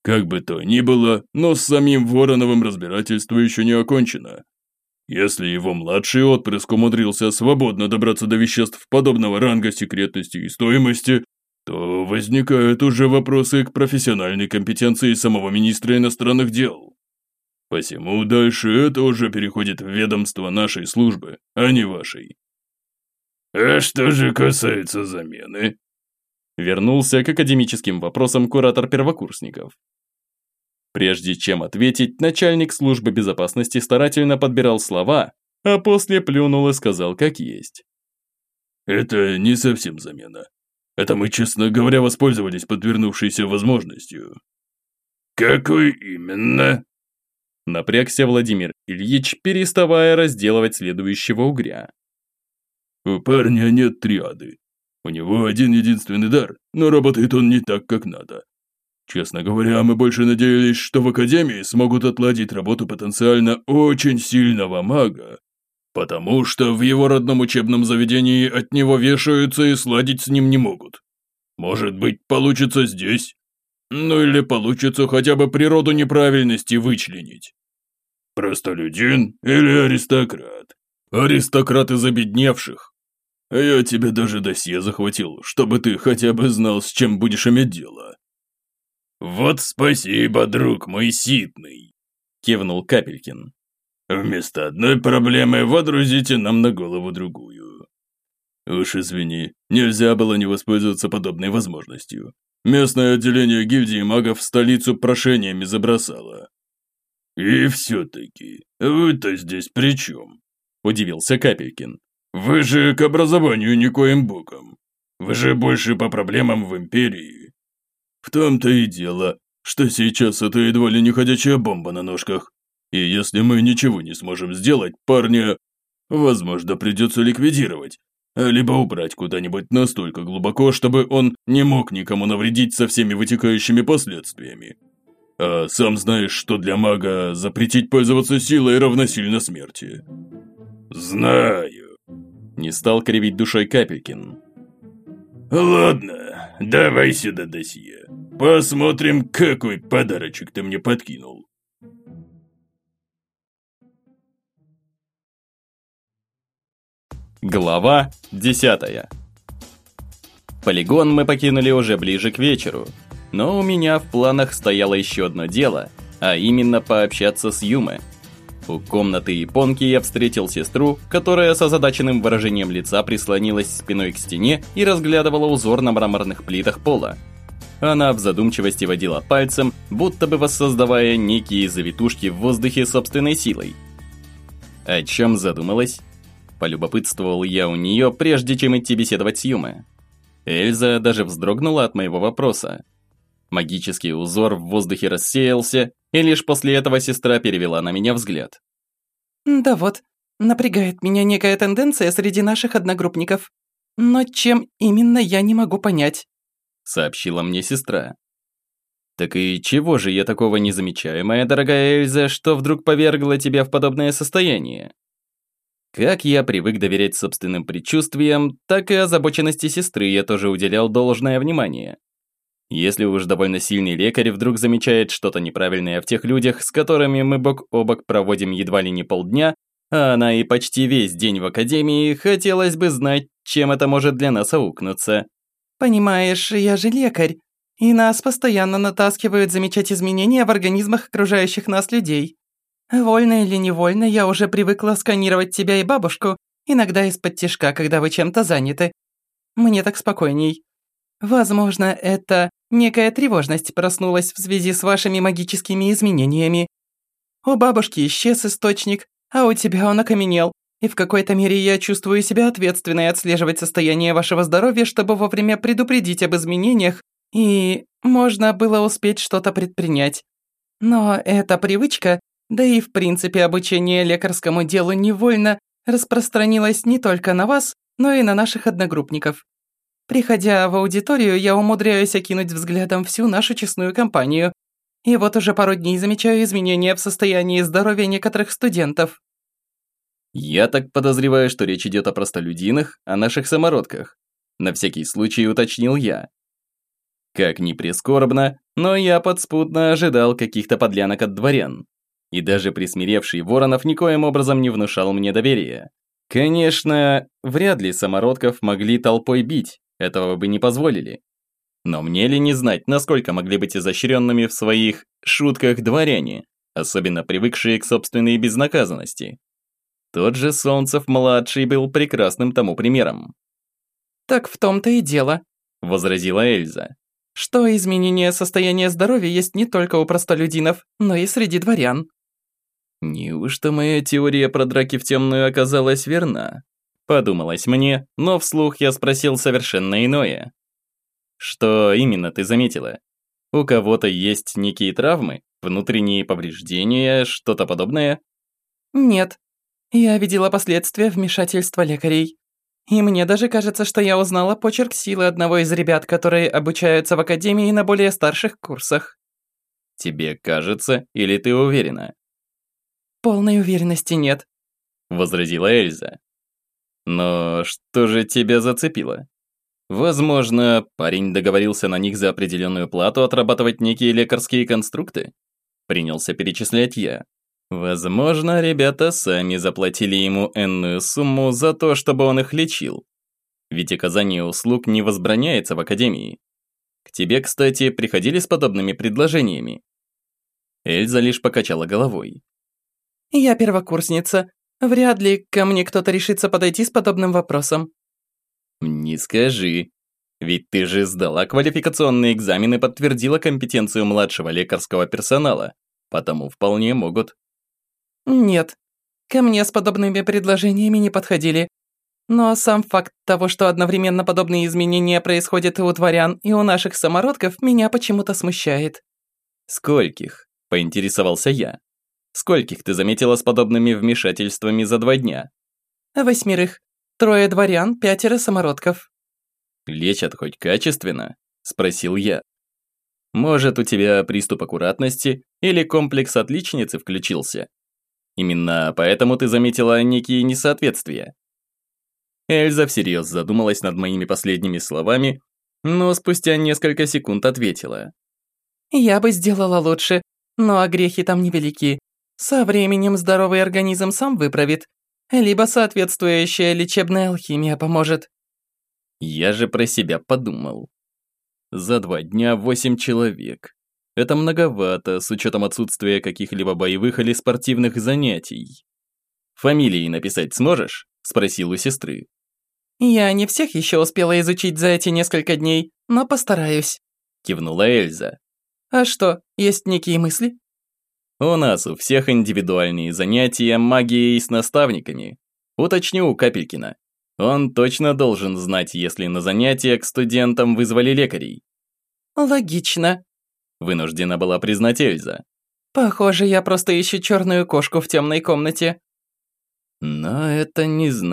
Как бы то ни было, но с самим Вороновым разбирательство еще не окончено. Если его младший отпрыск умудрился свободно добраться до веществ подобного ранга секретности и стоимости, то возникают уже вопросы к профессиональной компетенции самого министра иностранных дел. Посему дальше это уже переходит в ведомство нашей службы, а не вашей. А что же касается замены? Вернулся к академическим вопросам куратор первокурсников. Прежде чем ответить, начальник службы безопасности старательно подбирал слова, а после плюнул и сказал как есть. «Это не совсем замена. Это мы, честно говоря, воспользовались подвернувшейся возможностью». «Какой именно?» Напрягся Владимир Ильич, переставая разделывать следующего угря. «У парня нет триады. У него один единственный дар, но работает он не так, как надо. Честно говоря, мы больше надеялись, что в Академии смогут отладить работу потенциально очень сильного мага, потому что в его родном учебном заведении от него вешаются и сладить с ним не могут. Может быть, получится здесь? Ну или получится хотя бы природу неправильности вычленить. Простолюдин или аристократ? Аристократ из обедневших. Я тебе даже досье захватил, чтобы ты хотя бы знал, с чем будешь иметь дело. «Вот спасибо, друг мой ситный», – кивнул Капелькин. «Вместо одной проблемы водрузите нам на голову другую». «Уж извини, нельзя было не воспользоваться подобной возможностью. Местное отделение гильдии магов столицу прошениями забросало». «И все-таки, вы-то здесь при чем?» – удивился Капелькин. «Вы же к образованию никоим боком. Вы же больше по проблемам в Империи». В том-то и дело, что сейчас это едва ли не ходячая бомба на ножках. И если мы ничего не сможем сделать, парня, возможно, придется ликвидировать, либо убрать куда-нибудь настолько глубоко, чтобы он не мог никому навредить со всеми вытекающими последствиями. А сам знаешь, что для мага запретить пользоваться силой равносильно смерти. Знаю. Не стал кривить душой Капелькин. Ладно, давай сюда досье. Посмотрим, какой подарочек ты мне подкинул. Глава 10 Полигон мы покинули уже ближе к вечеру, но у меня в планах стояло еще одно дело, а именно пообщаться с Юмой. У комнаты японки я встретил сестру, которая с озадаченным выражением лица прислонилась спиной к стене и разглядывала узор на мраморных плитах пола. Она в задумчивости водила пальцем, будто бы воссоздавая некие завитушки в воздухе собственной силой. О чем задумалась? Полюбопытствовал я у нее, прежде чем идти беседовать с Юмой. Эльза даже вздрогнула от моего вопроса. Магический узор в воздухе рассеялся, и лишь после этого сестра перевела на меня взгляд. «Да вот, напрягает меня некая тенденция среди наших одногруппников. Но чем именно я не могу понять», — сообщила мне сестра. «Так и чего же я такого не замечаю, моя дорогая Эльза, что вдруг повергло тебя в подобное состояние?» Как я привык доверять собственным предчувствиям, так и озабоченности сестры я тоже уделял должное внимание. Если уж довольно сильный лекарь вдруг замечает что-то неправильное в тех людях, с которыми мы бок о бок проводим едва ли не полдня, а она и почти весь день в академии, хотелось бы знать, чем это может для нас аукнуться. «Понимаешь, я же лекарь, и нас постоянно натаскивают замечать изменения в организмах окружающих нас людей. Вольно или невольно, я уже привыкла сканировать тебя и бабушку, иногда из-под тишка, когда вы чем-то заняты. Мне так спокойней. Возможно, это некая тревожность проснулась в связи с вашими магическими изменениями. У бабушки исчез источник, а у тебя он окаменел, и в какой-то мере я чувствую себя ответственной отслеживать состояние вашего здоровья, чтобы вовремя предупредить об изменениях, и можно было успеть что-то предпринять. Но эта привычка да и в принципе обучение лекарскому делу невольно распространилось не только на вас, но и на наших одногруппников. Приходя в аудиторию, я умудряюсь окинуть взглядом всю нашу честную компанию. И вот уже пару дней замечаю изменения в состоянии здоровья некоторых студентов. Я так подозреваю, что речь идет о простолюдинах, о наших самородках. На всякий случай уточнил я. Как ни прискорбно, но я подспутно ожидал каких-то подлянок от дворян и даже присмиревший Воронов никоим образом не внушал мне доверия. Конечно, вряд ли самородков могли толпой бить, этого бы не позволили. Но мне ли не знать, насколько могли быть изощренными в своих шутках дворяне, особенно привыкшие к собственной безнаказанности. Тот же Солнцев-младший был прекрасным тому примером. «Так в том-то и дело», – возразила Эльза, «что изменение состояния здоровья есть не только у простолюдинов, но и среди дворян». Неужто моя теория про драки в темную оказалась верна? Подумалось мне, но вслух я спросил совершенно иное. Что именно ты заметила? У кого-то есть некие травмы, внутренние повреждения, что-то подобное? Нет. Я видела последствия вмешательства лекарей. И мне даже кажется, что я узнала почерк силы одного из ребят, которые обучаются в академии на более старших курсах. Тебе кажется или ты уверена? «Полной уверенности нет», – возразила Эльза. «Но что же тебя зацепило? Возможно, парень договорился на них за определенную плату отрабатывать некие лекарские конструкты?» Принялся перечислять я. Возможно, ребята сами заплатили ему энную сумму за то, чтобы он их лечил. Ведь оказание услуг не возбраняется в академии. К тебе, кстати, приходили с подобными предложениями. Эльза лишь покачала головой. Я первокурсница. Вряд ли ко мне кто-то решится подойти с подобным вопросом. Не скажи. Ведь ты же сдала квалификационные экзамены и подтвердила компетенцию младшего лекарского персонала. Потому вполне могут. Нет. Ко мне с подобными предложениями не подходили. Но сам факт того, что одновременно подобные изменения происходят и у дворян, и у наших самородков, меня почему-то смущает. Скольких? Поинтересовался я. Скольких ты заметила с подобными вмешательствами за два дня? Восьмерых. Трое дворян, пятеро самородков. Лечат хоть качественно? Спросил я. Может, у тебя приступ аккуратности или комплекс отличницы включился? Именно поэтому ты заметила некие несоответствия. Эльза всерьез задумалась над моими последними словами, но спустя несколько секунд ответила. «Я бы сделала лучше, но огрехи там невелики. Со временем здоровый организм сам выправит, либо соответствующая лечебная алхимия поможет. Я же про себя подумал. За два дня восемь человек. Это многовато, с учетом отсутствия каких-либо боевых или спортивных занятий. «Фамилии написать сможешь?» – спросил у сестры. «Я не всех еще успела изучить за эти несколько дней, но постараюсь», – кивнула Эльза. «А что, есть некие мысли?» У нас у всех индивидуальные занятия магией с наставниками. Уточню у Капелькина. Он точно должен знать, если на занятия к студентам вызвали лекарей. Логично. Вынуждена была признать Эльза. Похоже, я просто ищу черную кошку в темной комнате. Но это не значит,